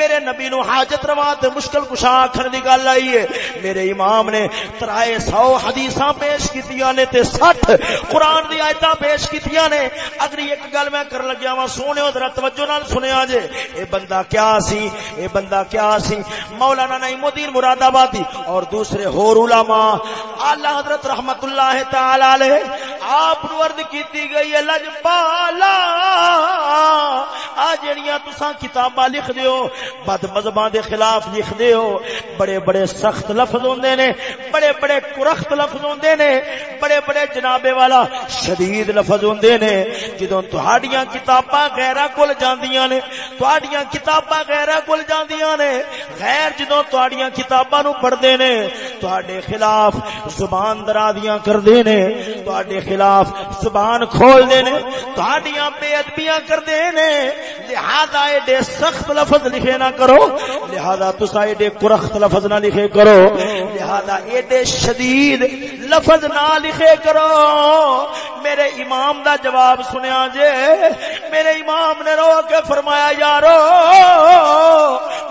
میرے نبی نو حاجت روا تے مشکل کشا آخر دی گل آئی ہے۔ میرے امام نے ترائے سو حدیثاں پیش کیتیاں نے تے سٹھ قرآن دی آیتاں پیش کیتیاں نے۔ اگلی ایک گل میں کر لگیا وا سونے ذرا توجہ نال سنیا جے۔ اے بندہ کیا سی؟ اے بندہ کیا سی؟ مولانا نعیم الدین مراد آبادی اور دوسرے ہور علماء، اعلی حضرت رحمت اللہ تعالی علیہ۔ آپ نو کیتی گئی ہے، لجپالا۔ آ جڑیاں تساں کتاباں لکھ دیو، بد مذہباں دے خلاف لکھ دیو۔ بڑے بڑے سخت لفظ ہوندے نے، بڑے بڑے کرخت لفظ ہوندے نے، بڑے بڑے جنابے والا شدید لفظ ہوندے نے۔ جدوں تہاڈیاں کتاباں غیراں کول جاندیاں نے، تہاڈیاں کتاباں غیراں کول جاندیاں نے، غیر جدوں تہاڈیاں کتاباں نو پڑھدے نے، تہاڈے خلاف زبان درادیاں کردے نے، تہاڈے خلاف خلاف زبان کھول دے نے، تہاڈیاں بے ادبیاں کردے نے، لہذا ایڈے سخت لفظ لکھے نہ کرو، لہذا تسا ایڈے کرخت لفظ نہ لکھے کرو، لہذا ایڈے شدید لفظ نہ لکھے کرو۔ میرے امام دا جواب سنیا جے، میرے امام نے رو کے فرمایا، یارو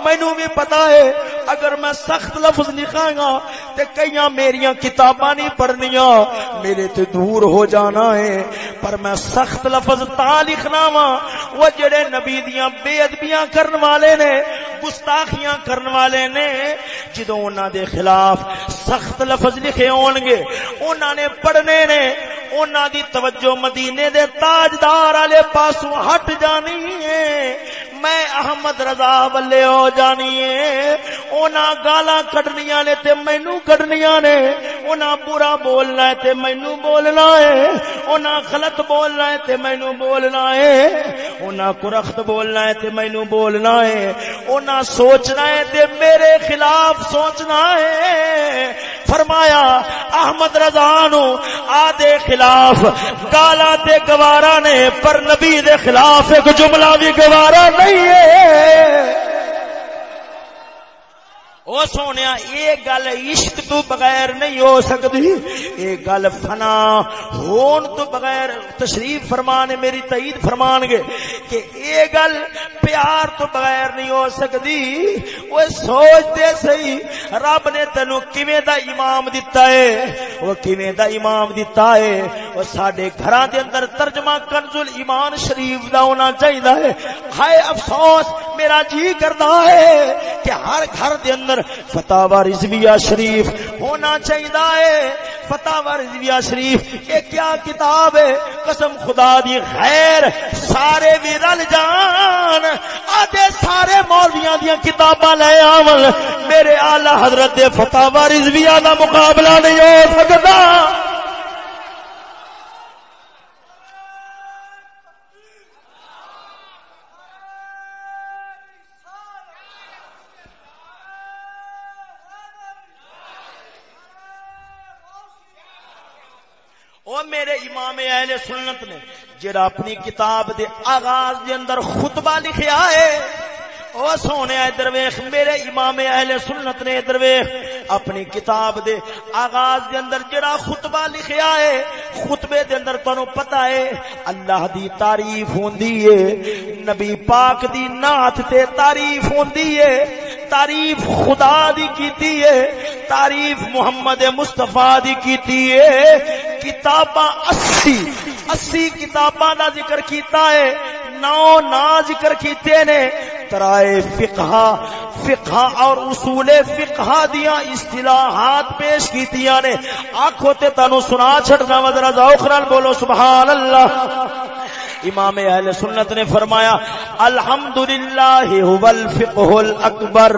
مینو بھی پتا ہے، اگر میں سخت لفظ لکھاں گا، تے کئی میریاں کتاباں نہیں پڑھنیاں، میرے تے دور ہو جانا ہے، پر میں سخت لفظ تا لکھنا وا وہ جڑے نبی دیاں بے ادبیاں کرن والے نے، گستاخیاں کرن والے نے، جدوں انہاں دے خلاف سخت لفظ لکھے ہون گے، انہاں نے پڑھنے نے، انہاں دی توجہ مدینے دے تاجدار والے پاسوں ہٹ جانی ہے، میں احمد رضا والے ہو جانی ہے اونا گالاں کڈنیاں نے تے مینوں کڈنیاں نے، انہاں برا بولنا ہے تے مینوں بولنا ہے۔ انہاں غلط بولنا ہے تے مینوں بولنا ہے۔ انہاں کرخت بولنا ہے تے مینوں بولنا ہے۔ انہاں سوچنا ہے تے میرے خلاف سوچنا ہے۔ فرمایا، احمد رضا نو آدے خلاف، گالا تے گوارا نے، پر نبی دے خلاف ایک جملہ بھی گوارا نہیں ہے۔ او سونے یہ گل عشق تو بغیر نہیں ہو سکتی۔ یہ گل فنا، ہون تو بغیر تشریف فرمان میری تعید فرمان گے کہ یہ گل پیار تو بغیر نہیں ہو سکتی۔ وہ سوچ دے سی رب نے تینو کیویں دا امام دتا ہے؟ وہ کیویں دا امام دتا ہے؟ وہ ساڈے گھراں دے اندر ترجمہ کنز ایمان شریف دا ہونا چاہیے ہے۔ ہائے افسوس، میرا جی کردا ہے کہ ہر گھر دے اندر فتح رضویہ شریف، ہونا چاہیے فتح رضویہ شریف، یہ کیا کتاب ہے؟ قسم خدا دی خیر، سارے بھی رل جان۔ آدھے سارے مولویاں دیا کتاباں لے آون۔ میرے آلہ حضرت فتح رضویہ دا مقابلہ نہیں ہو سکتا۔ وہ میرے امام اہل سنت نے، جڑا اپنی کتاب دے آغاز دے اندر خطبہ لکھیا ہے، او سونے ادھر میرے امام اہل سنت نے ادھر اپنی کتاب دے آغاز دے اندر جڑا خطبہ لکھیا ہے، خطبے دے اندر تانوں پتہ ہے، اللہ دی تعریف ہوندی ہے، نبی پاک دی نعت تے تعریف ہوندی ہے تعریف خدا دی کیتی ہے، تعریف محمد مصطفی دی کیتی ہے۔ کتاباں اسی اسی کتاباں دا ذکر کیتا ہے، نو نا ذکر کیتے نے۔ ترائے فقہ فقہ اور اصول فقہ دیا اصطلاحات پیش کیتیاں نے۔ آنکھوں تے تانوں سنا چھڑنا وذرا ذوق نال بولو، سبحان اللہ۔ امام اہل سنت نے فرمایا، الحمدللہ هو الفقه الاکبر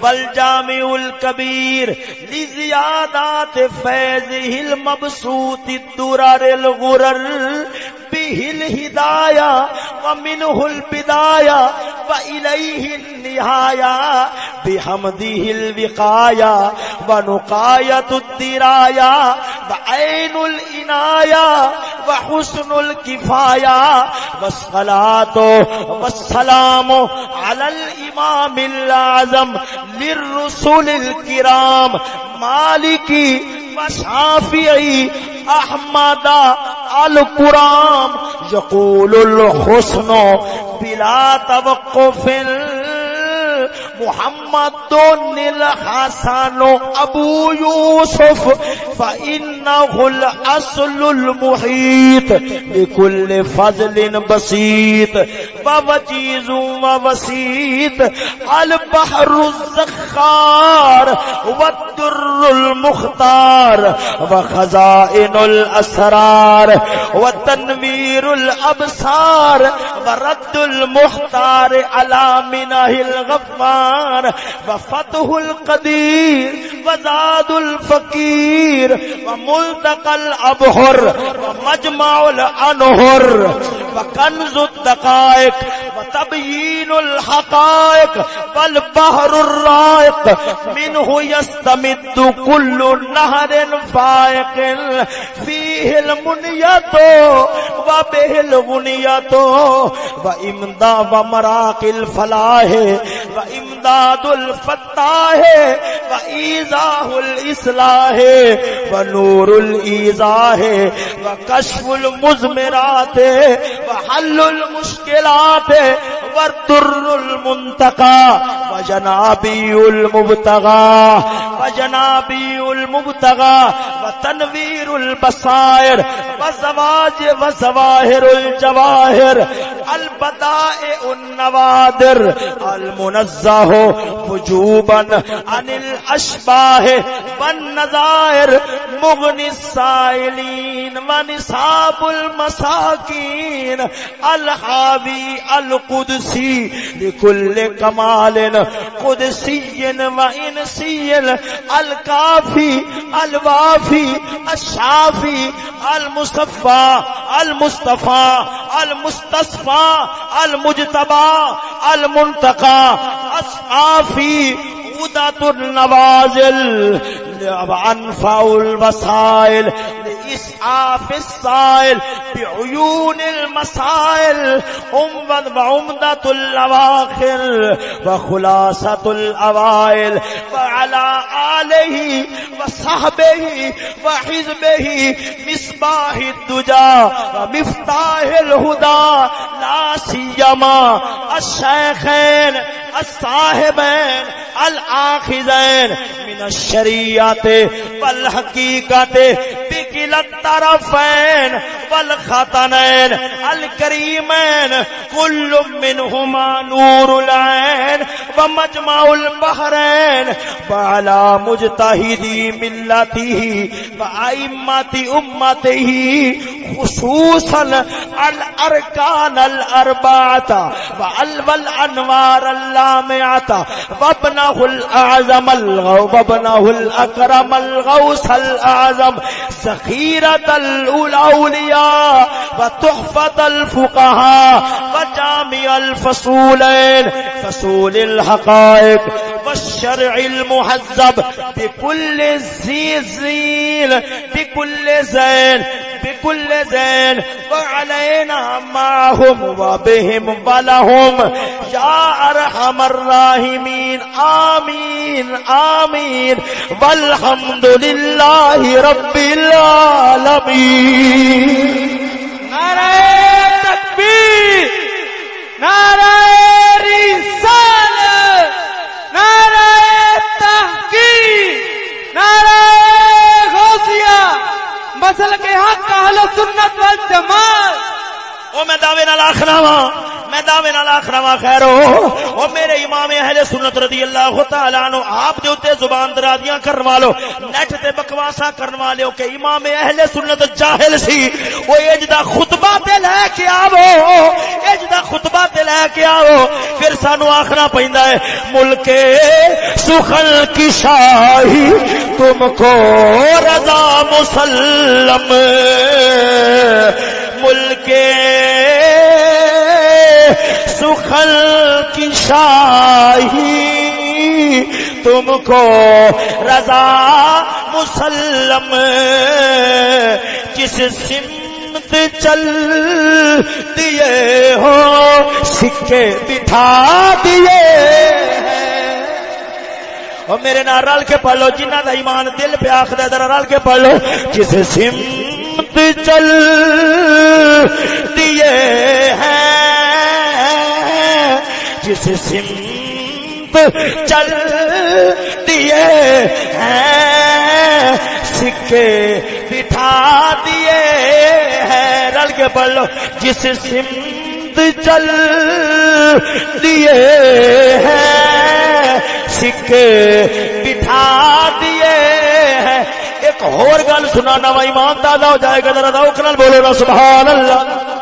والجامع الكبیر لزیادات فیضه المبسوط الدرر الغرر به الهداية ومنه البداية وإليه النهاية بحمده الوقاية ونقاية الدراية وعين الإناية وحسن الكفاية والصلاة والسلام على الامام الاعظم للرسل الكرام مالكي وشافعي احمد القرام يقول الحسن بلا توقف محمد الحسن ابو يوسف فانه الاصل المحيط بكل فضل بسيط ووجيز ووسيط البحر الزخار والدر المختار، وخزائن الاسرار وتنوير الابصار، ورد المختار على منه الغفار. الجبار وفتح القدير وزاد الفقير وملتقى الابهر ومجمع الانهر وكنز الدقائق وتبيين الحقائق والبحر الرائق. منه يستمد كل نهر فائق. فيه المنية وبه الغنية وإمداد ومراق الفلاح وإمداد الفتاح وإيزاه الإصلاح ونور الإيزاه وكشف المزمرات وحل المشكلات والدر المنتقى وجنابي المبتغى وجنابي المبتغى وتنوير البصائر وزواج وزواهر الجواهر البدائع النوادر، المنزہ وجوبا عن الاشباہ والنظائر مغنی السائلین ونصاب المساکین، الحاوی القدسی، لکل لكل كمال قدسي وإنسي الكافي الوافي الشافي المصطفى المصطفى المستصفى المجتبى المنتقى الصافي عودة النوازل أنفع الوسائل لإسعاف السائل، بعيون المسائل وعمدة الأواخر، وخلاصة الأوائل، وعلى آله وصحبه وحزبه مصباح الدجا ومفتاح الهدى، لا سيما الشيخين، الصاحبين، الآخذين من الشريعة الشریعت والحقیقت بکل الطرفین والخطنین الکریمین، کل منہما نور العین ومجمع البحرین وعلا مجتہدی ملتی وعیمت امتی، خصوصا الارکان الاربعات والانوار اللامعات وابنه الاعظم الغوب وابنه الاكرم الغوث الاعظم ذخيره الاولياء وتحفه الفقهاء وجامع الفصولين، فصول الحقائق والشرع المهذب بكل زين بكل زين بكل زين، وعلينا معهم وبهم ولهم. يا ارحم الراحمين، آمين آمين. والحمد لله رب العالمين نعرہ تکبیر، نعرہ رسالت، نعرہ تحقیق، نعرہ غوثیہ۔ مسل کے حق، اہل سنت والجماعت۔ او میں دعوے نال آخنا وا میں دعوے نال آخنا وا خیرو، او میرے امام اہل سنت رضی اللہ تعالی عنہ، آپ دے اوتے زبان درازیاں کرن والو نیٹ تے بکواسا کرن والو کہ امام اہل سنت جاہل سی، او اج دا خطبہ تے لے کے آو اج دا خطبہ تے لے کے آو پھر سانو آخنا پیندا ہے، ملک سخن کی شاہی، تم کو رضا مسلم۔ ملک سخل کی شاہی، تم کو رضا مسلم کس سمت چل دیے ہو، سکے بٹھا دیے اور میرے نال رل کے پڑھ لو جنہ دا ایمان دل پہ آخر ذرا رل کے پڑھ لو کس سمت چل دیے ہیں۔ جس سمت چل دیے ہیں، سکے بٹھا دیے ہیں۔ رل کے پڑھ لو۔ جس سمت چل دیے ہیں، سکے بٹھا دیے ہیں۔ ایک اور گل سنانا وا ایمان دادا ہو جائے گا، ذرا روک نال بولو نا، سبحان اللہ۔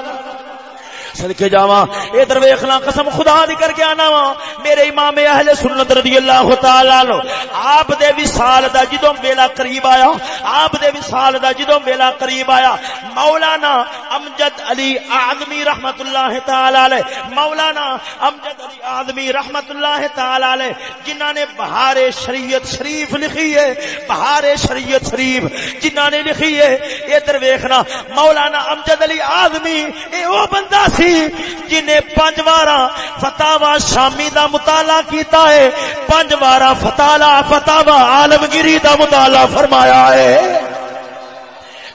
صدقے جاواں۔ ادھر ویکھنا قسم خدا دی کر کے آنا وا میرے امام اہل سنت رضی اللہ تعالی عنہ آپ دے وصال دا جدوں ویلا قریب آیا، آپ دے وصال دا جدوں ویلا قریب آیا۔ مولانا امجد علی اعظمی رحمت اللہ تعالی علیہ۔ مولانا امجد علی اعظمی رحمت اللہ تعالی علیہ۔ جنہاں نے بہار شریعت شریف لکھی ہے، بہار شریعت شریف جنہاں نے لکھی ہے۔ ادھر ویکھنا، مولانا امجد علی اعظمی، اے او بندہ سی۔ جنہیں پنج وارا فتاوا شامی دا مطالعہ کیتا ہے پنج وارا فتالا فتاوا عالمگیری دا مطالعہ فرمایا ہے۔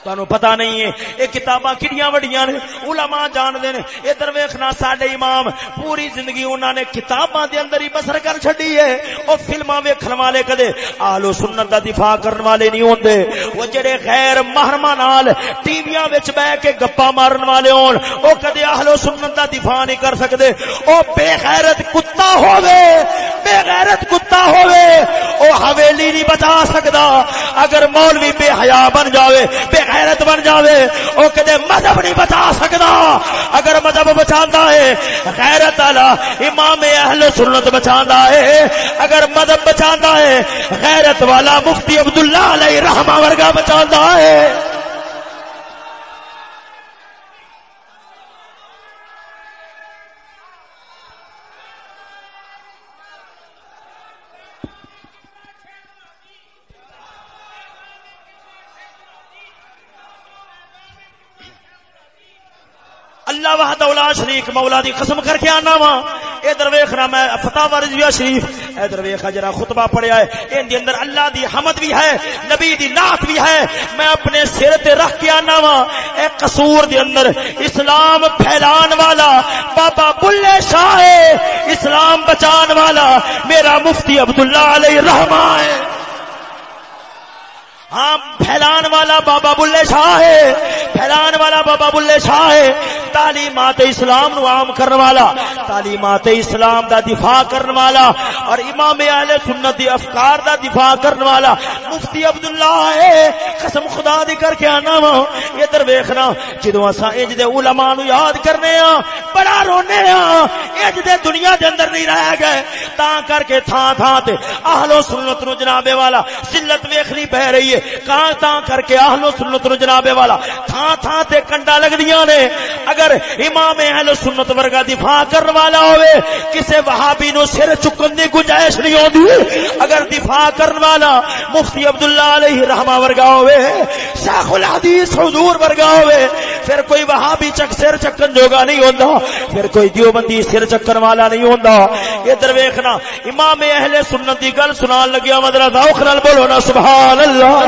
تانوں پتہ نہیں ہے۔ اے کتاباں کڈیاں وڈیاں نے؟ علماء جان دے نے۔ ادھر ویکھنا ساڈے امام، پوری زندگی انہاں نے کتاباں دے اندر ہی بسر کر چھڈی ہے۔ او فلماں ویکھن والے کدے؟ اہل و سنت دا دفاع کرن والے نہیں ہوندے۔ او جڑے غیر محرماں نال ٹی ویاں وچ بیٹھ کے گپا مارن والے ہون، او کدے اہل و سنت دا دفاع نہیں کر سکدے۔ او بے غیرت کتا ہووے، بے غیرت کتا ہووے، او حویلی نہیں بچا سکدا۔ اگر مولوی بے حیا بن جاوے، بے غیرت بن جاوے، او کدے مذہب نہیں بچا سکدا۔ اگر مذہب بچاندا ہے، غیرت والا امام اہل سنت بچاندا ہے۔ اگر مذہب بچاندا ہے، غیرت والا مفتی عبداللہ علیہ رحمہ ورگا بچاندا ہے۔ اللہ وحد اولا شریف مولا دی قسم کر کے آنا وا۔ ادھر ویکھنا میں فتح رضویہ شریف۔ ادھر ویکھا جرا خطبہ پڑھیا ہے، ان دے اندر اللہ دی حمد بھی ہے، نبی دی نعت بھی ہے۔ میں اپنے سر تے رکھ کے آنا وا۔ اے قصور دے اندر اسلام پھیلان والا، بابا بلے شاہ، اسلام بچان والا۔ میرا مفتی عبداللہ علیہ رحمان ہے ہاں پھیلان والا بابا بلے شاہ ہے۔ پھیلان والا بابا بلے شاہ ہے۔ تعلیمات اسلام نو عام کرنے والا، تعلیمات اسلام دا دفاع کرنے والا اور امام اہل سنت دی افکار دا دفاع کرنے والا۔ مفتی عبداللہ ہے، قسم خدا دی کر کے آنا وا۔ ادھر ویکھنا، جدوں اساں انج دے علماء نو یاد کرنے ہاں بڑا رونے ہاں انج دے دنیا دے اندر نہیں رہ گئے۔ تا کر کے تھاں تھاں تے اہل سنت نو جناب والا ذلت ویکھنی پہ رہی ہے۔ کان تاں کر کے اہل سنت نو جناب والا، تھاں تھاں تے کنڈا لگدیاں نے۔ اگر امام اہل سنت ورگا دفاع کرنے والا ہوئے، کسے وہابی نو سر چکن دی گنجائش نہیں ہوندی۔ اگر دفاع کرنے والا مفتی عبداللہ علیہ رحمہ ورگا ہوئے، شیخ الحدیث حضور ورگا ہوئے، پھر کوئی وہابی چک سر چکن جوگا نہیں ہوندا۔ پھر کوئی دیوبندی سر چکن والا نہیں ہوندا۔ ادھر ویکھنا، امام اہل سنت دی گل سنان لگیا مدرسہ ذوق نال بولو نا، سبحان اللہ۔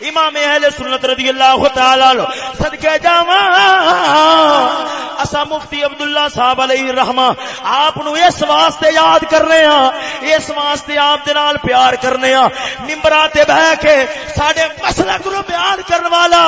امام اہل سنت رضی اللہ تعالی عنہ صدقے جاواں اسا مفتی عبداللہ صاحب علیہ الرحمہ آپ نو اس واسطے یاد کرنے ہاں اس واسطے آپ دے نال پیار کرنے ہاں۔ منبراں تے بیٹھ کے ساڈے مسلک نو بیان کرن والا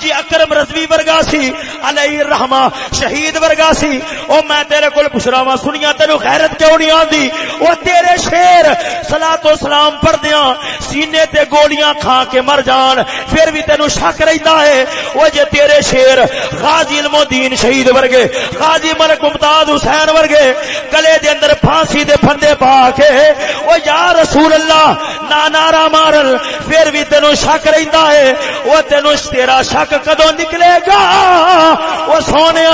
جی اکرم رضوی ورگا سی، علیہ الرحمہ شہید ورگا سی، او میں تیرے کول پوچھ رہا ہاں، سنیا تینو غیرت کیوں نہیں آندی؟ او تیرے شیر صلاۃ و سلام پڑھدیاں، سینے تے گولیاں کھا کے مر جان۔ جان پھر بھی تینو شک رہتا ہے۔ وہ جے تیرے شیر غازی علم الدین شہید ورگے، غازی ملک ممتاز حسین ورگے، گلے دے اندر پھانسی دے پھندے پا کے وہ یا رسول اللہ، نا نارا مارل، پھر بھی تینو شک رہتا ہے۔ وہ تینو تیرا شک کدو نکلے گا؟ وہ سونے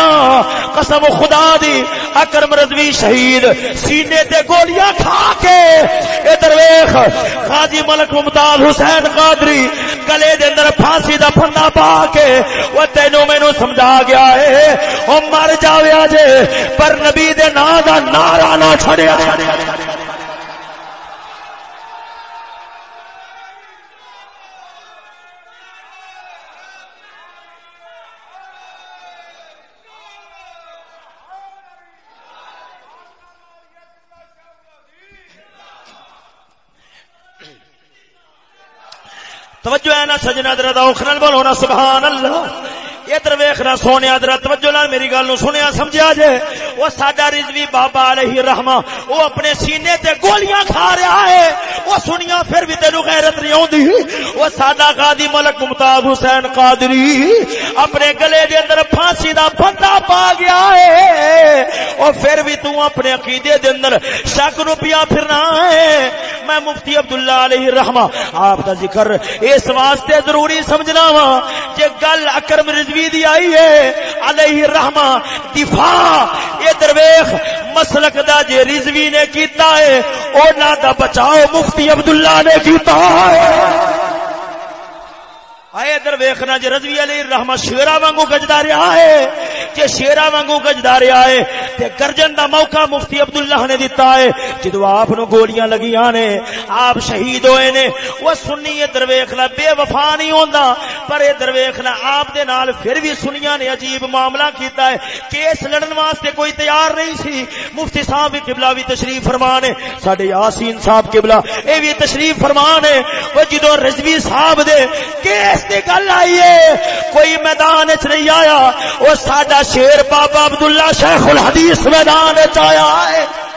قسم خدا دی، اکرم رضوی شہید سینے تے گولیاں کھا کے ادھر ویخ غازی ملک ممتاز حسین قادری گلے دے اندر پھانسی دا پھندا پا کے، وہ تینوں مینوں سمجھا گیا ہے۔ او مر جاویا جے پر نبی دے نا دا نعرہ نہ چھڑیا۔ توجہ ہے نا سجنا در اوکھنل بولو نا سبحان اللہ ادھر ویخنا سونے ادھر، توجہ نال میری گل سنیا سمجھا جے؟ وہ ساڈا رضوی بابا علیہ رحمہ وہ اپنے سینے تے گولیاں کھا رہا ہے، وہ سنیا پھر بھی تینوں غیرت نہیں آتی وہ ساڈا قاضی ملک ممتاز حسین قادری اپنے گلے دے اندر پھانسی دا بندہ پا گیا ہے۔ اور پھر بھی تو اپنے عقیدے دے اندر شک نو پیا پھرنا ہے۔ میں مفتی عبداللہ علیہ رحمہ آپ کا ذکر اس واسطے ضروری سمجھنا وا جے گل اکرم رضوی نبی دی آئی ہے، علیہ الرحمہ دفاع، یہ درویخ مسلک دا جے رضوی نے کیتا ہے او نہ دا بچاؤ مفتی عبداللہ نے کیتا ہے۔ آئے در ویخنا جی رضوی علی رحمت شیرا وانگو گجدا رہا ہے۔ جی جے شیرا وانگو گجدا رہا ہے تے گرجن دا موقع مفتی عبداللہ نے دیتا ہے۔ جدو آپ نو گولیاں لگیاں نے، آپ شہید ہوئے نے، وہ سنی درویخ لا بے وفا نہیں ہوندا۔ پر اے درویخ لا آپ دے نال پھر بھی سنیاں نے عجیب معاملہ کیتا ہے۔ کیس لڑن واسطے کوئی تیار نہیں سی۔ مفتی صاحب بھی قبلہ بھی تشریف فرمان ہے۔ ساڈے یاسین صاحب قبلہ، اے بھی تشریف فرمان ہے۔ وہ جدو رضوی صاحب دے کیس گل آئی ہے، کوئی میدان چ نہیں آیا، وہ ساڈا شیر بابا عبداللہ شیخ الحدیث میدان چ آیا ہے۔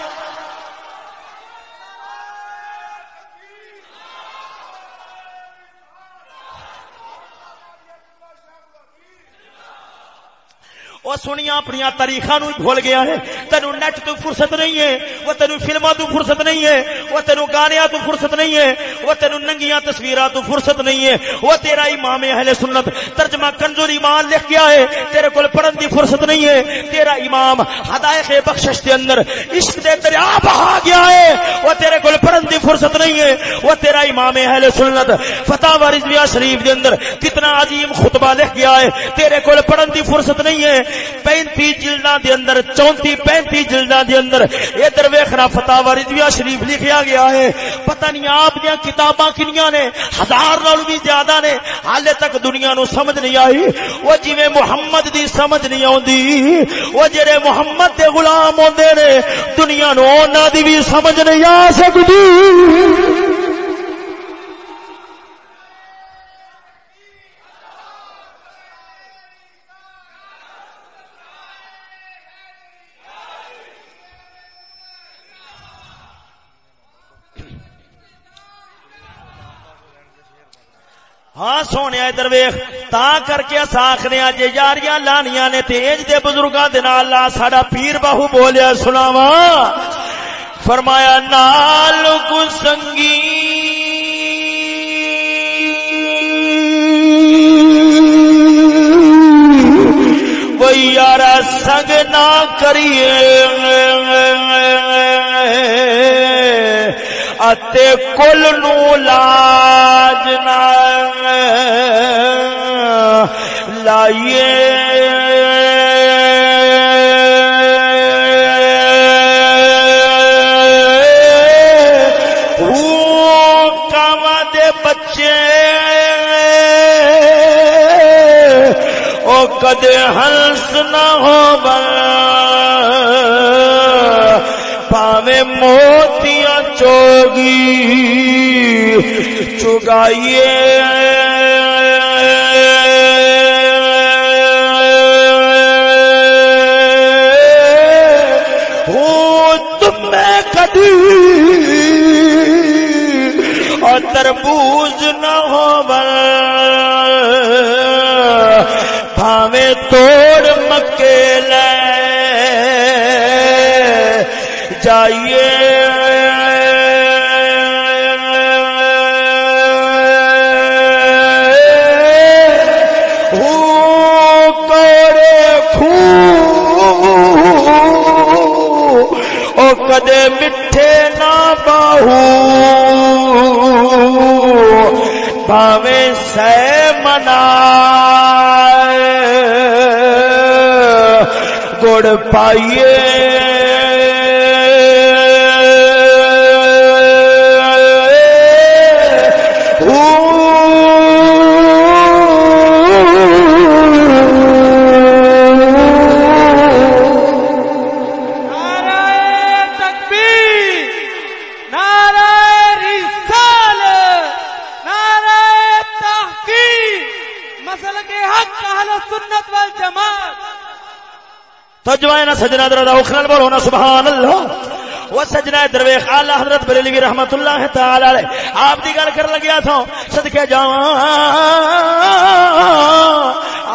وہ سنیا اپنی تاریخ بھول گیا ہے تینو نیٹ تو فرصت نہیں ہے وہ تینو فلما تو فرصت نہیں ہے وہ تینو گانیا تو فرصت نہیں ہے وہ تینو ننگیاں تصویر تو فرصت نہیں ہے وہ تیرا امام اہل سنت ترجمہ کنزور ایمان لکھ گیا ہے تیرے کول پڑھن دی فرصت نہیں ہے تیرا امام ہدایت بخشش دے اندر عشق دے دریا بہا گیا ہے وہ تیرے کول پڑھن دی فرصت نہیں ہے وہ تیرا امام اہل سنت فتح رضویہ شریف دے اندر کتنا عظیم خطبہ لکھ گیا ہے تیرے کول پڑھن دی فرصت نہیں ہے پینتی جلداں دے اندر، چونتی پینتی جلداں دے اندر۔ ادھر ویکھنا فتح رضویہ شریف لکھیا گیا ہے۔ پتہ نہیں آپ دیاں کتاباں کنیاں نے؟ ہزار نال بھی زیادہ نے۔ حالے تک دنیا نو سمجھ نہیں آئی۔ وہ جویں محمد دی سمجھ نہیں آوندی، وہ جڑے محمد دے غلام ہوندے نے، دنیا نو انہاں دی بھی سمجھ نہیں آ سکدی۔ ہاں سونے ادھر ویخ، تا کر کے آخنے جی یاریاں لانیاں نے تیج دے بزرگاں دے نال لا ساڈا پیر باہو بولیا سناوا فرمایا، نال کو سنگی وہ یار سنگ نہ کریے۔ اتے کل نو لاج نہ لائیے بچے کدے ہنس نہ ہو پاوے موتیاں چوگی چگائیے۔ اور تربوز نہ ہو بھاوے توڑ باہو پاوے سے منا گڑ پائیے۔ ہے نا سجنا دردا اخرل بولو نا سبحان اللہ وہ سجنا درویش آلہ حضرت بریلوی رحمت اللہ تعالی آپ دی گل کر لگیا تھا، صدقے جاواں۔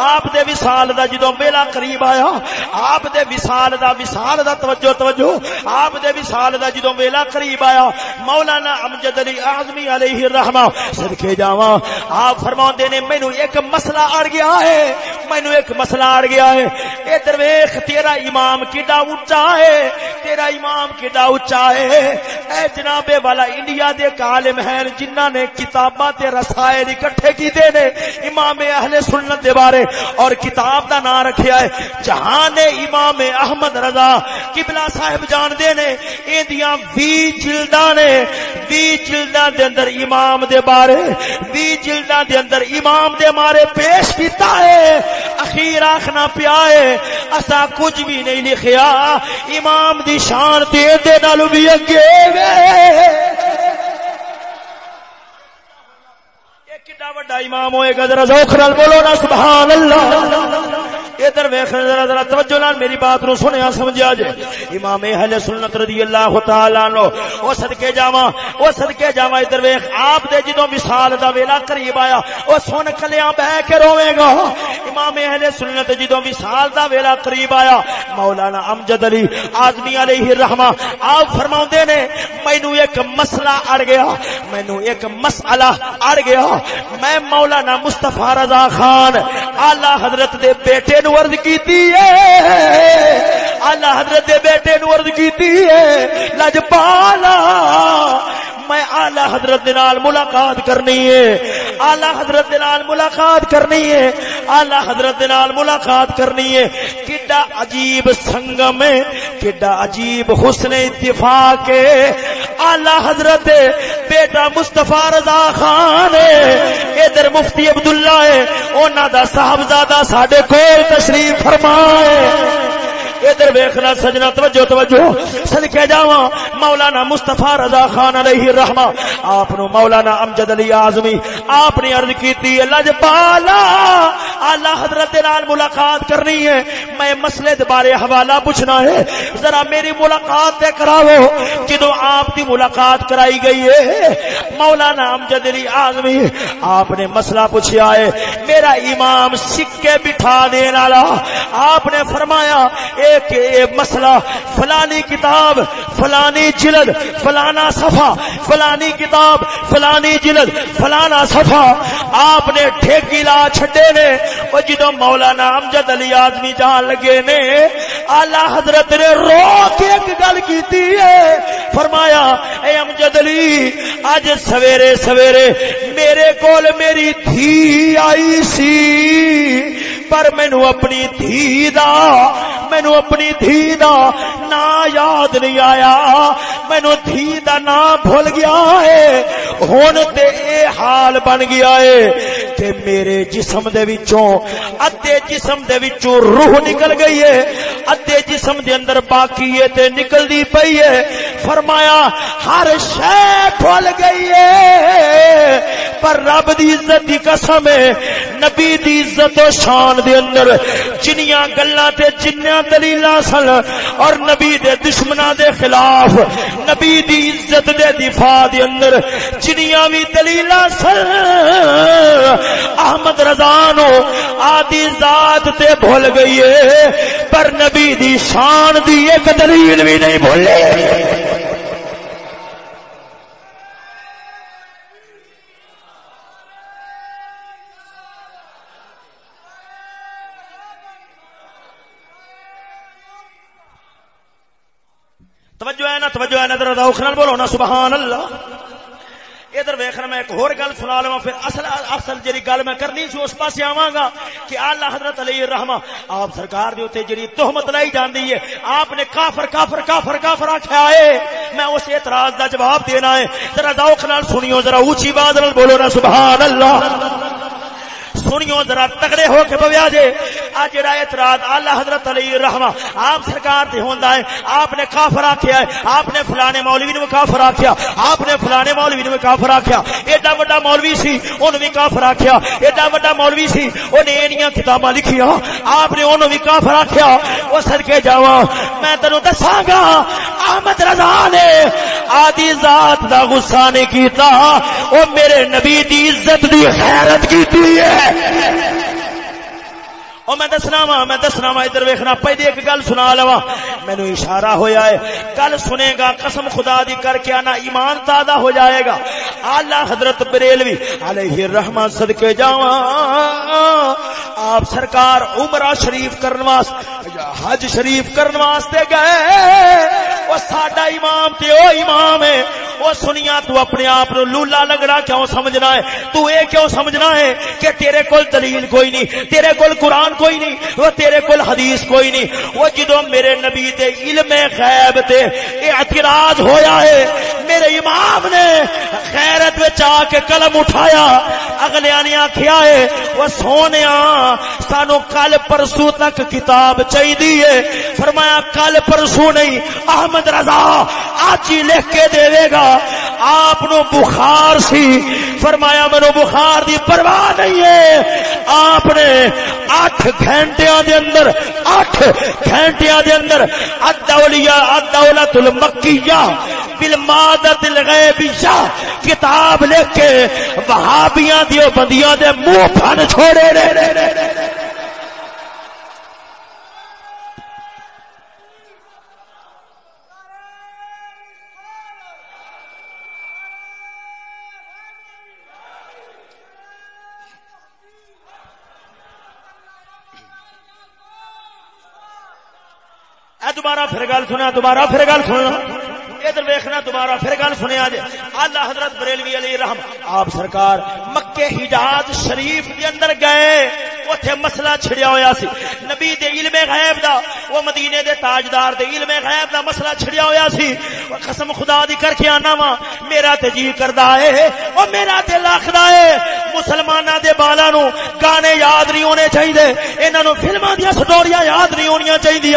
آپ دے وصال دا جدوں میلا قریب آیا، آپ دے وصال دا وصال دا توجہ توجہ، آپ دے وصال دا جدوں میلا قریب آیا، مولانا امجد علی اعظمی علیہ الرحمہ، صدقے جاواں، آپ فرماندے نے، مینوں ایک مسئلہ اڑ گیا ہے، مینوں ایک مسئلہ اڑ گیا ہے۔ اے درویش، تیرا امام کیڈا اونچا ہے، تیرا امام کیڈا اونچا ہے۔ اے جناب والا، انڈیا دے عالم ہیں، جنہاں نے کتاباں تے رسائل اکٹھے کیتے نے، امام اہل سنت دے بارے۔ اور کتاب دا نام رکھیا ہے، جہان امام احمد رضا، قبلہ صاحب جان دے نے، اے دیاں وی جلداں نے، وی جلداں دے اندر امام دے بارے، وی جلداں دے اندر امام دے مارے پیش کیتا ہے۔ اخیر آخنا پیا ہے، اسا کچھ بھی نہیں لکھیا۔ امام دی شان دے دے نالو بھی اگے ایڈا وڈا امام ہوئے گا ذرا ذوق نال بولو نا سبحان اللہ۔ ادھر ویخ ذرا ذرا توجہ نال میری بات نو سنیا سمجھا جے۔ امام اہل سنت رضی اللہ تعالی عنہ، او صدکے جاواں، او صدکے جاواں ادھر ویخ آپ دے جدوں وصال دا ویلا قریب آیا، او سن کلیاں بہ کے روے گا۔ امام اہل سنت جدوں وصال دا ویلا قریب آیا، مولانا امجد علی آدمی علیہ الرحمہ، آپ فرماوندے نے، مینوں ایک مسئلہ اڑ گیا، مینوں ایک مسئلہ اڑ گیا۔ میں مولانا مصطفی رضا خان، اعلی حضرت دے بیٹے نو عرض کیتی ہے۔ اللہ حضرت دے بیٹے نو عرض کیتی ہے۔ لجپالا میں آلہ حضرت دنال ملاقات کرنی ہے۔ آلہ حضرت دنال ملاقات کرنی ہے۔ آلہ حضرت دنال ملاقات کرنی ہے۔ کڈا عجیب سنگم ہے کڈا عجیب حسن اتفاق ہے۔ آلہ حضرت بیٹا مصطفی رضا خان ادھر مفتی عبداللہ ہے۔ انہاں دا صاحبزادہ ساڈے کول تشریف فرمائے۔ ادھر ویخنا سجنا، توجہ توجہ۔ سدکے جاوا مولانا مستفا رضا خان علیہ رحما آپ مولانا امجد علی آزمی آپ نے ارد کی لج پالا آلہ حضرت نال ملاقات کرنی ہے۔ میں مسئلے بارے حوالہ پوچھنا ہے۔ ذرا میری ملاقات دے کراو جدو آپ کی ملاقات کرائی گئی ہے، مولانا امجد علی آزمی آپ نے مسئلہ پوچھا ہے۔ میرا امام سکے بٹھا دینا آپ نے فرمایا، اے کہ یہ مسئلہ فلانی کتاب، فلانی جلد، فلانا صفحہ، فلانی کتاب، فلانی جلد، فلانا صفحہ آپ نے ٹھیکی لا چھڈے نے۔ وہ جدو مولانا امجد علی آدمی جان لگے نے، آلہ حضرت نے رو کے ایک گل کی ہے۔ فرمایا، اے امجد علی اج سویرے سویرے میرے کول میری دھی آئی سی، پر مینو اپنی دھی دا مینو اپنی دھی دا نا یاد نہیں آیا۔ مینو دھی دا نا بھول گیا ہے۔ ہن تے اے حال بن گیا ہے کہ میرے جسم دے وچوں، ادھے جسم دے وچوں روح نکل گئی ہے۔ ادھے جسم دے اندر باقی ہے تے نکل دی پئی ہے۔ فرمایا، ہر شے بھول گئی ہے۔ پر رب دی عزت دی قسم ہے، نبی دی عزت و شان دے اندر جنیاں گلاں تے جنیاں دلیل دلیلاں سن اور نبی دے دشمناں دے خلاف، نبی دی عزت دے دفاع دے اندر جنیاں وی دلیلاں سن احمد رضا نو آدی ذات تے بھول گئی ہے، پر نبی دی شان دی ایک دلیل بھی نہیں بھولے۔ توجہ ہے نا روخ نال بولو نا، سبحان اللہ۔ ادھر ویکھنا میں ایک اور گل سنا لوا پھر اصل اصل جڑی گل میں کرنی سی، اس پاسے آواں گا کہ اللہ حضرت علیہ الرحمہ، آپ سرکار دے اوتے جڑی تہمت لائی جاندی ہے، آپ نے کافر کافر کافر کافر آکھیا ہے۔ میں اس اعتراض دا جواب دینا ہے۔ ذرا ذوق نال سنیو، ذرا اونچی آواز نال بولو نا، سبحان اللہ۔ سنیو ذرا تگڑے ہو کے بویا جے۔ آ جڑا اعتراض اعلی حضرت علی رحمہ، آپ سرکار تے ہوندا ہے، آپ نے کافر آکھیا ہے، آپ نے فلانے مولوی نو کافر آکھیا، آپ نے فلانے مولوی نو کافر آکھیا۔ ایڈا بڑا مولوی سی اون وی کافر آکھیا۔ ایڈا بڑا مولوی سی اونے اینیاں کتاباں لکھیاں۔ آپ نے اونوں وی کافر آکھیا۔ او صدکے جاواں، میں تینو دساں گا احمد رضا نے آدی ذات دا غصہ نہیں کیتا۔ او میرے نبی دی عزت دی خیرت کیتی ہے۔ ہے۔ او میں دسنا وا، میں دسنا وا، ادھر ویکھنا پہلی ایک گل سنا لوا۔ مینو اشارہ ہویا ہے۔ گل سنے گا، قسم خدا دی کر کے آنا، ایمان تازہ ہو جائے گا۔ اعلی حضرت بریلوی علیہ الرحمہ صدقے جاواں۔ آپ سرکار عمرہ شریف کرن واسطے حج شریف کرن واسطے گئے۔ وہ ساڈا امام تے او امام ہے۔ وہ سنیا، تو اپنے آپ نو لولا لگنا کیوں سمجھنا ہے؟ تو اے کیوں سمجھنا ہے کہ تیرے کول دلیل کوئی نہیں، تیرے کول قرآن کوئی نہیں، وہ تیرے کول حدیث کوئی نہیں۔ وہ جدو میرے نبی دے علم غیب تے اعتراض ہویا ہے، میرے امام نے خیرت وچ آ کے قلم اٹھایا اگلے نے آکھیا ہے، وہ سونے سانو کل پرسو تک کتاب چاہیے فرمایا، کل پرسو نہیں، احمد رضا آج ہی لکھ کے دے گا۔ آپ نو بخار سی۔ فرمایا، منو بخار دی پرواہ نہیں ہے۔ آپ نے اٹھ گھنٹیاں دے اندر، اٹھ گھنٹیاں دے اندر ادولیا ادولت المکیہ بالمادت الغیبیہ کتاب لکھ کے وہابیاں دیو بندیاں دے منہ پھن چھوڑے رے دوبارہ پھر گل سنیا دوبارہ پھر گل سننا ادھر ویخنا دوبارہ، پھر گل سنیا جی اللہ حضرت بریلوی علی رحم، آپ سرکار مکے حجاز شریف کے اندر گئے۔ اتنے مسئلہ چھڑیا ہوا سی۔ نبی دے علم غیب دا، وہ مدینے دے تاجدار دے علم غیب دا مسئلہ چھڑیا ہوا سی۔ قسم خدا دی کر کے آنا وا، میرا تے جی کردا ہے او میرا تے لاکھدا ہے مسلماناں دے بالاں نو گانے یاد نہیں ہونے چاہیے انہاں نو فلماں دی سٹوریاں یاد نہیں ہونیاں چاہیے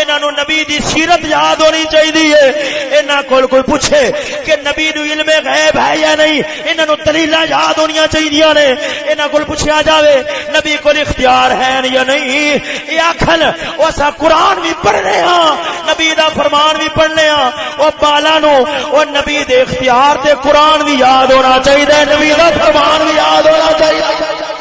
انہاں نو نبی دی سیرت یاد ہونی چاہیے انہاں کول کوئی پوچھے کہ نبی نو علم غیب ہے یا نہیں؟ انہاں نو دلیلاں یاد ہونیاں چاہیے نے۔ انہاں کول پوچھیا جاوے، نبی کو اختیار ہے یا نہیں؟ یہ آخل وہ سا قرآن بھی پڑھنے ہاں نبی دا فرمان بھی پڑھنے ہاں۔ وہ بالا نو وہ نبی دے اختیار تے قرآن بھی یاد ہونا چاہیے نبی دا فرمان بھی یاد ہونا چاہیے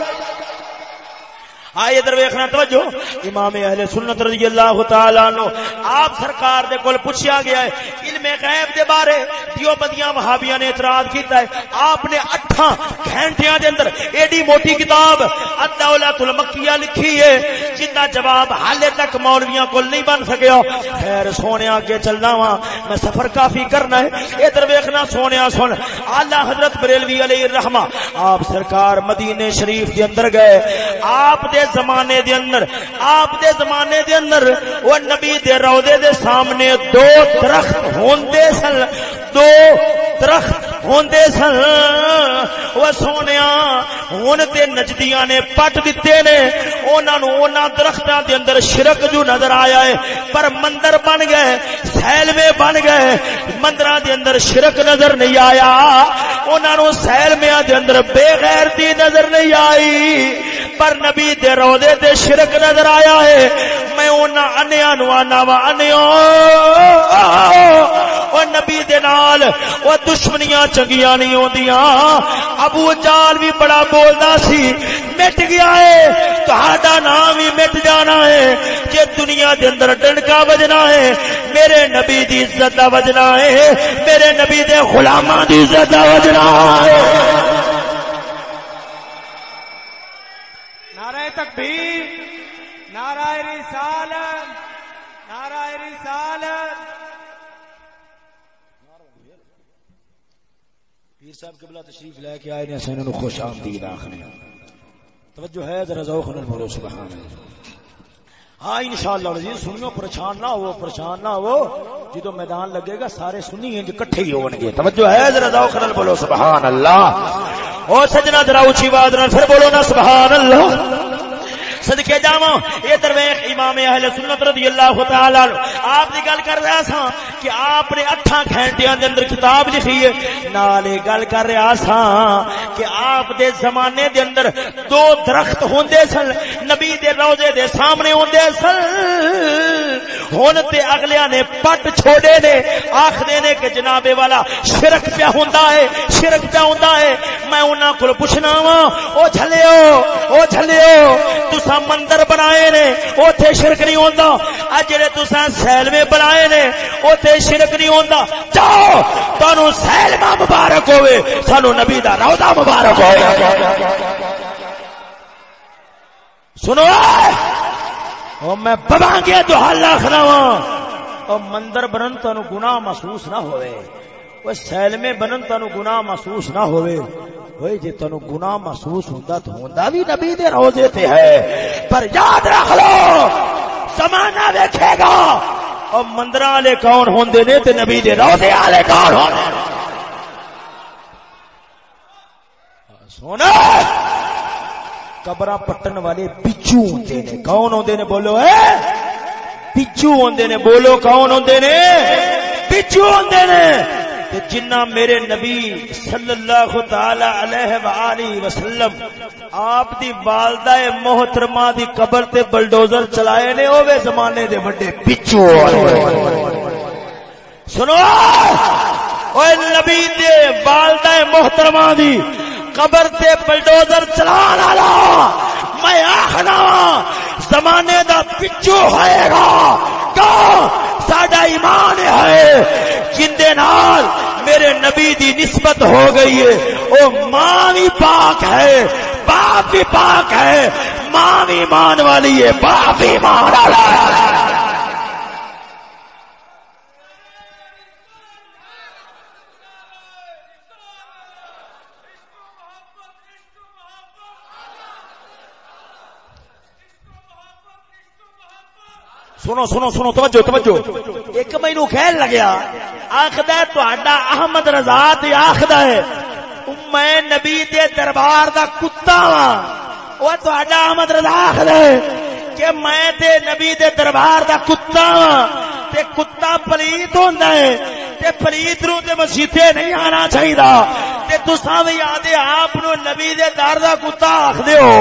آئے ادھر ویکھنا، توجہ۔ امام اہل سنت رضی اللہ تعالی عنہ، آپ سرکار دے کول پوچھا گیا ہے، علم غیب دے بارے دیو بدیاں وہابیاں نے اعتراض کیتا ہے۔ آپ نے اٹھاں گھنٹیاں دے اندر ایڈی موٹی کتاب، الدولۃ المکیہ لکھی ہے جن جواب حالے تک مولویاں کول نہیں بن سکیا۔ خیر، سونے اگے چلنا وا، میں سفر کافی کرنا ہے۔ ادھر ویکھنا سونیا سن۔ اعلی حضرت بریلوی علیہ الرحمہ، آپ سرکار مدینے شریف دے اندر گئے۔ آپ دے زمانے دے اندر، آپ دے زمانے دے اندر، وہ نبی دے رودے دے سامنے دو درخت ہوندے سن، دو درخت ہوندے سن۔ وہ سونیا ہن تے نجدیاں نے پٹ دتے نے۔ انہاں نو انہاں درختاں دے اندر شرک جو نظر آیا ہے، پر مندر بن گئے سیلوے بن گئے۔ مندراں دے اندر شرک نظر نہیں آیا۔ انہاں نو سیلویاں دے اندر بے غیرتی نظر نہیں آئی۔ پر نبی دے روضے تے شرک نظر آیا ہے۔ میں انہاں انیاں نو آنا وا انیو او نبی دے نال، او دشمنیاں چنگیاں نہیں ہوندیاں۔ ابو جال بھی بڑا بولدا سی، مٹ گیا ہے، تہاڈا نام ہی مٹ جانا ہے۔ کہ دنیا دے اندر ڈنکا بجنا ہے، میرے نبی دی عزت دا وجنا ہے، میرے نبی دے غلاماں دی عزت دا وجنا ہے۔ نعرہ تکبیر، نعرہ رسالت نعرہ رسالت۔ پیر صاحب قبلہ تشریف لے کے آئے نے اسے انہوں خوش آمدید آخنے توجہ ہے، ذرا ذوق نال بولو، سبحان اللہ۔ ہاں انشاءاللہ عزیز، سنیو، پریشان نہ ہو، پریشان نہ ہو۔ جدو میدان لگے گا، سارے سنی انج کٹھے ہی ہون گے۔ توجہ ہے، ذرا ذوق نال بولو، سبحان اللہ۔ او سجنا، ذرا اونچی آواز نال پھر بولو نا، سبحان اللہ۔ صدقے جاواں۔ اے درویش امام اہل سنت رضی اللہ تعالی آپ دی گل کر رہا سا کہ آپ نے اٹھاں گھنٹیاں دے اندر کتاب لکھی ہے۔ نال گل کر رہا سا کہ آپ دے زمانے دے اندر دو درخت ہوندے سن، نبی دے روزے دے سامنے ہوندے سن۔ ہن تے اگلیاں نے پٹ چھوڑے نے آکھدے نے کہ جناب والا شرک پیا ہوندا ہے، شرک پیا ہوندا ہے۔ میں انہاں کول پوچھنا وا او جھلیو او جھلیو تساں تسا مندر بنائے نے، اوتھے شرک نہیں ہوندا۔ ا جڑے تسا سیلوے بنائے نے، اوتھے شرک نہیں ہوندا۔ جاؤ، تانوں سیلما مبارک ہوے سانو نبی دا روضہ مبارک ہوے سنو، او میں بابا گیا تو حال رکھنا وا اور مندر بنن تانو گناہ محسوس نہ ہوئے۔ وہ سیلمے بنن تانو گناہ محسوس نہ ہوئے۔ وہی جی تینو گناہ محسوس ہوندا تو ہوندا بھی نبی دے روزے تے ہے۔ پر یاد رکھ لو، زمانہ دیکھے گا۔ اور مندر والے کون ہوندے نے تے نبی دے روزے والے کون ہوندے سونا قبر پٹن والے بچو ہوندے نے۔ کون ہوندے نے؟ بولو، اے! بچو ہوندے نے، بولو کون ہوندے نے؟ بچو ہوندے نے۔ جنہ میرے نبی صلی اللہ تعالی علیہ وآلہ وسلم آپ دی والدہ محترمہ دی قبر تے بلڈوزر چلائے نے اوے زمانے دے بڑے پچھو سنو! اوے نبی دے والدہ محترمہ دی قبر تے بلڈوزر چلان والا، میں آخنا زمانے دا پچھو ہوئے گا۔ تو ساڈا ایمان ہے۔ جندے نال میرے نبی دی نسبت ہو گئی ہے۔ او ماں بھی پاک ہے، باپ بھی پاک ہے۔ ماں بھی ایمان والی ہے، باپ بھی ایمان والا ہے۔ سنو سنو سنو، توجہ توجہ۔ ایک مینو خیال لگیا۔ آخد احمد رضا تے آخد ہے۔ میں نبی دے دربار دا کتا وا وہ احمد رضا آخد ہے کہ میں تے نبی دے دربار دا کتا وا تے کتا پلیت ہوندا ہے، تے پلیت نو تے مسیتے نہیں آنا چاہیے تے تساں وی آدے آپ نو نبی دے در دا کتا آکھدے ہو،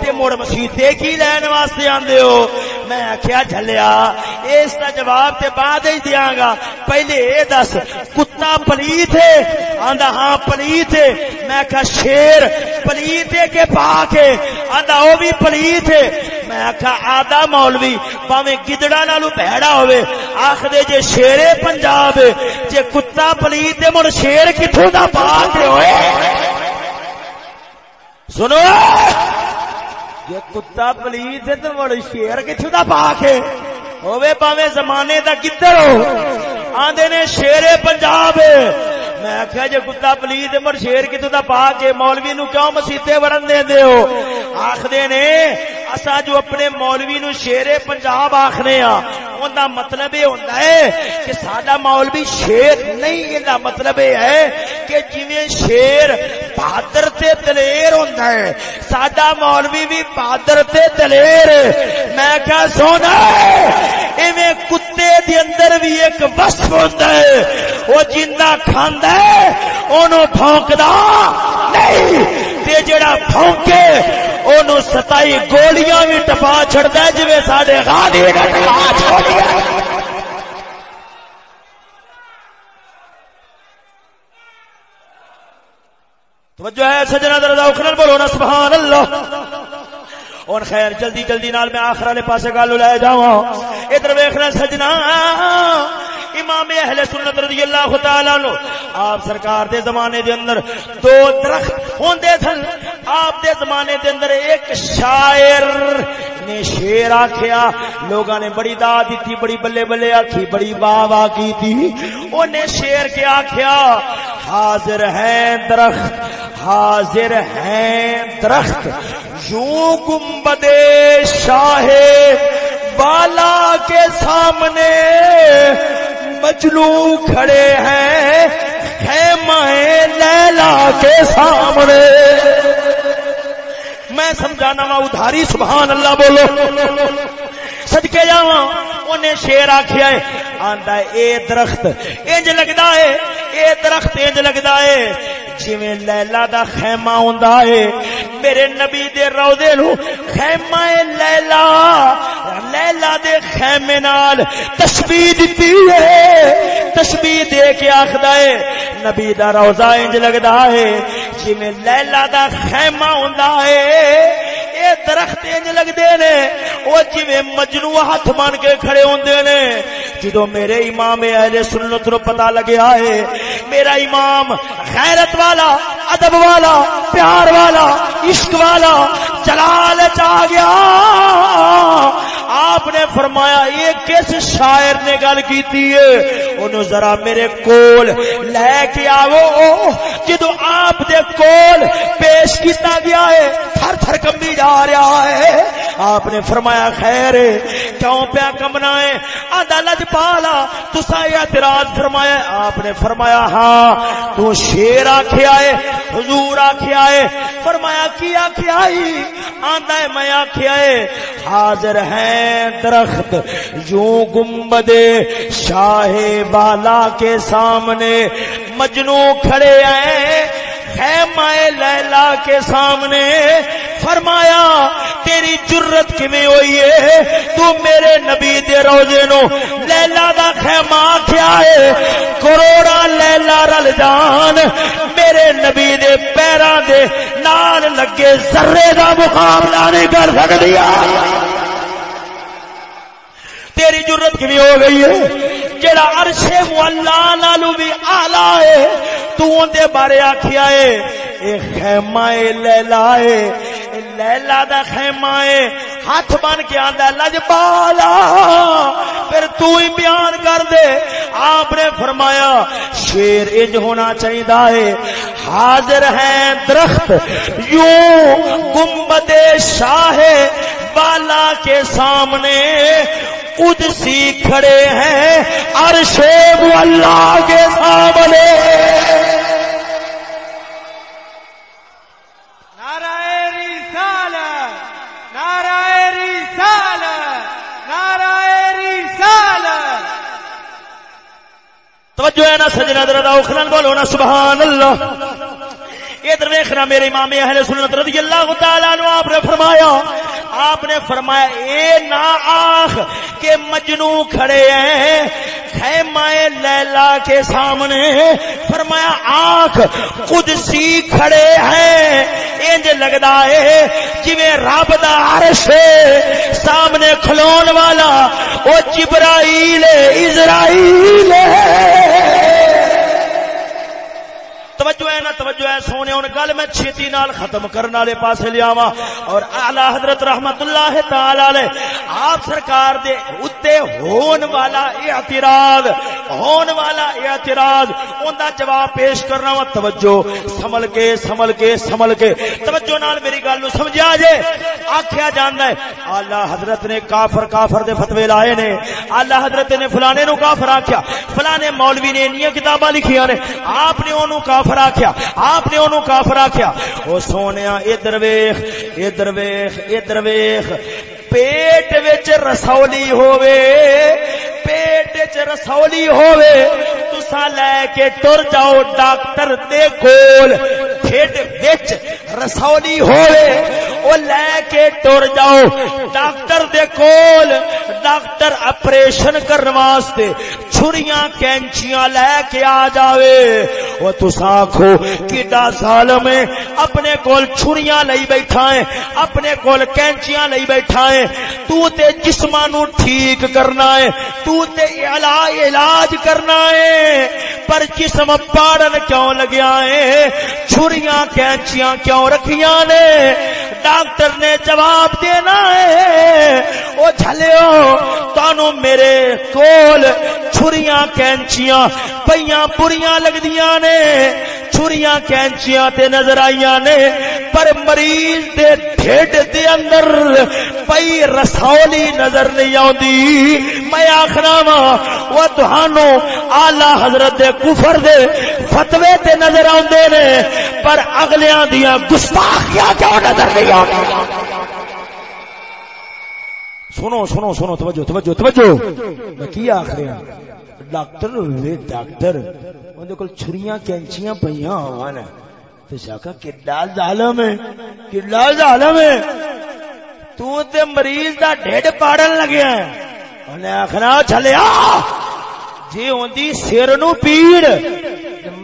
تے مڑ مسیتے کی لین واسطے آندے ہو۔ میں آخیا جھلیا، اس کا جواب تے بعد ہی دیاں گا۔ پہلے اے دس، کتا پلیت ہے؟ آندا ہاں پلیت ہے۔ میں آخیا شیر، پلیت ہے کہ پاک ہے؟ آندا، او بھی پلیت ہے۔ میں آخا آدھا مولوی پاوے گدڑا نالو بہڑا ہوئے آخ دے جے شیرے پنجاب، جے کتا پلیت دے مڑ شیر کتوں دا پاک ہوئے۔ سنو۔ جے کتا پلیت دے تو مڑ شیر کتوں دا پاک ہے۔ ہوے پاوے زمانے دا گدڑ ہو۔ آندے نے شیرے پنجاب میں آخیا جی کتا پلیت مر شیر کتوں کا پا کے مولوی نو کیوں مسیطے ورن دے دے ہو؟ آخدے نے، اسا جو اپنے مولوی نو شیرے پنجاب آخنے ہاں ان دا مطلب یہ ہوتا ہے کہ ساڈا مولوی شیر نہیں یہ مطلب یہ ہے کہ جویں شیر بہادر تے دلیر ہوتا ہے، ساڈا مولوی بھی بہادر تے دلیر۔ میں کیا سونا، ایویں کتے دی اندر بھی ایک وصف ہوتا ہے، وہ جنہ کھاندا اونوں بھونکدا نہیں۔ تے جڑا بھونکے اونوں ستائی گولیاں بھی ٹپا چھڑدا ہے، جویں ساڈے غازی دا ٹپا چھوڑیا توجہ ہے، سجنا دردا اخرل بولو نا، سبحان اللہ۔ اور خیر، جلدی جلدی نال میں آخر والے پاسے گل لے جاواں۔ ادھر ویکھنا سجنا، امام اہل سنت رضی اللہ تعالی عنہ۔ آپ سرکار دے زمانے دے اندر دو درخت ہوندے سن۔ آپ دے زمانے دے اندر ایک شاعر نے شیر آکھیا، لوگاں نے بڑی دا دیتی بڑی بلے بلے آکھی، بڑی واہ واہ کی تھی اونے شیر کے آکھیا، حاضر ہیں درخت، حاضر ہیں درخت۔ یوں گنبد شاہ بالا کے سامنے مجلو کھڑے ہیں، خیمہ لیلا کے سامنے۔ میں سمجھانا وا، ادھاری، سبحان اللہ بولو۔ سدکے جاواں۔ انہیں شیر آخیا ہے، آندا اے درخت، انج لگتا ہے، اے درخت انج لگتا ہے۔ جویں لیلا دا خیمہ ہوندا ہے، میرے نبی دے روضے نو خیمہ لیلا۔ لیلا دے خیمے نال تشبیہ دتی ہے تشبیہ دے کے آکھدا ہے، نبی دا روضہ انج لگدا ہے۔ جویں لیلا دا خیمہ ہوندا ہے اے درخت انج لگدے نے، او جویں مجنو ہاتھ مان کے کھڑے ہوندے نے۔ جدو میرے امام اہل سنت نو پتہ لگیا ہے، میرا امام غیرت والا، ادب والا، پیار والا، عشق والا، جلال چ گیا۔ آپ نے فرمایا، یہ کس شاعر نے گل کی انہوں ذرا میرے کول لے کے آو جدو آپ دے کول پیش کیتا گیا ہے، تھر تھر کمبی جا رہا ہے۔ آپ نے فرمایا، خیر، کیوں پیا کمنا ہے؟ آدھا لج پالا تسا اعتراض فرمایا آپ نے فرمایا ہاں تو شیر آخیا ہے، حضور آخیا ہے۔ فرمایا، کی آخیا آدھا میں آخیا ہے، حاضر ہیں درخت، یوں گمبد شاہ بالا کے سامنے مجنو کھڑے ہیں خیمہ لیلا کے سامنے۔ فرمایا، تیری جرت کمیں ہوئی ہے؟ تو میرے نبی دے روزے نو لیلا دا خیمہ کیا ہے۔ کروڑا لیلا رل جان۔ میرے نبی دے پیران دے نال لگے ذرے دا مقابلہ نہیں کر سکتی تیری ضرورت کی ہو گئی ہے؟ جڑا عرش مولا نالو بھی آلہ ہے، تو اندے بارے آکھیا ہے، اے خیمہ لیلا ہے لیلا دا خیمہ ہاتھ بن کے آندا لج بالا، پھر تو ہی بیان کر دے۔ آپ نے فرمایا، شیر انج ہونا چاہیے ہے۔ حاضر ہیں درخت، یوں گمبد شاہ بالا کے سامنے۔ قدسی کھڑے ہیں عرش اللہ کے سامنے۔ توجہ ہے نا سجنا دردا اخلن بولو نا سبحان اللہ۔ ادھر دیکھنا میرے امام اہل سنت رضی اللہ تعالی عنہ، آپ نے فرمایا، آپ نے فرمایا، اے نا آخ کہ مجنو کھڑے ہیں خیمہ لیلا کے سامنے۔ فرمایا، آنکھ قدسی کھڑے ہیں۔ انج لگدا ہے جویں رب دا عرش سامنے کھلون والا، او جبرائیل اسرائیل توجہ ہے نا توجہ ہے، سونے، ان گل میں چھتی نال ختم کرنے والے پاسے لیا اور اعلی حضرت رحمت اللہ تعالی علیہ، آپ سرکار دے اتے ہون والا اعتراض، ہون والا اعتراض اون جواب پیش کرنا وا، توجہ۔ سمل کے سمل کے سمل کے۔ توجہ نال میری گل نو سمجھا جے۔ آکھیا جاندا ہے، اعلی حضرت نے کافر کافر دے فتوی لائے نے۔ اعلی حضرت نے فلانے نو کافر آکھیا۔ فلانے مولوی نے انیاں کتاباں لکھیاں نے۔ آپ نے اونوں کافر کافر آپ نے انہوں کافر آخیا وہ سونے ادھر ویخ ادھر ویخ ادھر ویخ پیٹ وچ رسولی ہووے، پیٹ وچ رسولی ہووے، تساں لے کے ٹر جاؤ، ڈاکٹر دے کول۔ ٹھڈ وچ رسولی ہووے، او لے کے ٹر جاؤ۔ ڈاکٹر دے کول ڈاکٹر آپریشن کرن واسطے چھریاں کینچیاں لے کے آ جاوے۔ او تسا آکھو، کیڈا ظالم ہے؟ اپنے کول چھریاں لئی بیٹھا ہے، اپنے کول کینچیاں لئی بیٹھا ہے۔ تو تے جسمانو ٹھیک کرنا ہے، تو تے علاج کرنا ہے۔ پر جسم پاڑن کیوں لگیا ہے؟ چھریاں کینچیاں کیوں رکھیاں نے؟ ڈاکٹر نے جواب دینا ہے۔ او جھلیو تانو میرے کول چھریاں کینچیاں پیاں بریاں لگدیاں نے۔ چھریاں کینچیاں تے نظر آئیاں نے۔ پر مریض دے ڈھڈ دے اندر پئی رسولی نظر نہیں آتی میں آخنا وا وہ تہانو آلہ حضرت دے کفر دے فتوے تے نظر آتے نے۔ پر اگلیاں دیا گستاخیاں کیوں نظر نہیں آتی سنو سنو سنو، توجہ توجہ توجہ۔ میں کی آخ رہا ڈاکٹر ہوئے ڈاکٹر اندر کل چھریاں کینچیاں پہیاں ہوا تو شاکا، کڈا ظالم ہے؟ کڈا ظالم ہے؟ تو تے مریض دا ڈیڈ پاڑن لگیا ہے انہیں آخنا، چلیا جی ہوندی سر نو پیڑ۔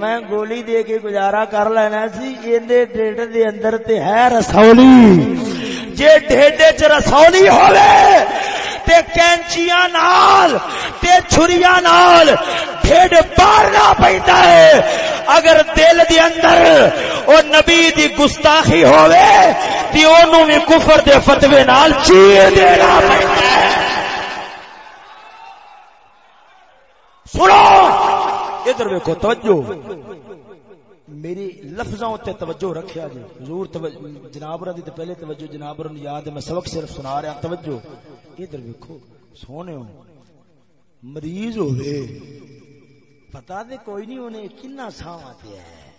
میں گولی دے کے گزارا کر لینا سی یہ ڈیڈ دے اندر تے ہے رسولی۔ جے ڈیڈ چ رسولی ہوے تے کینچیاں نال، تے نال ڈیڈ پارنا پیندا ہے۔ اگر دل دے اندر او نبی دی گستاخی ہوے تے کفر دے نال چیر دینا ہے۔ سنو ادھر ویکو توجہ۔ میری لفظوں تے توجہ رکھیا جی۔ حضور جناب دی تے پہلے توجہ، جناب نے یاد ہے، میں سبق صرف سنا رہا ہاں، توجہ۔ ادھر ویکھو، سونے مریض ہوئے پتا دے کوئی نہیں، انہیں کنا ساواں تے ہے۔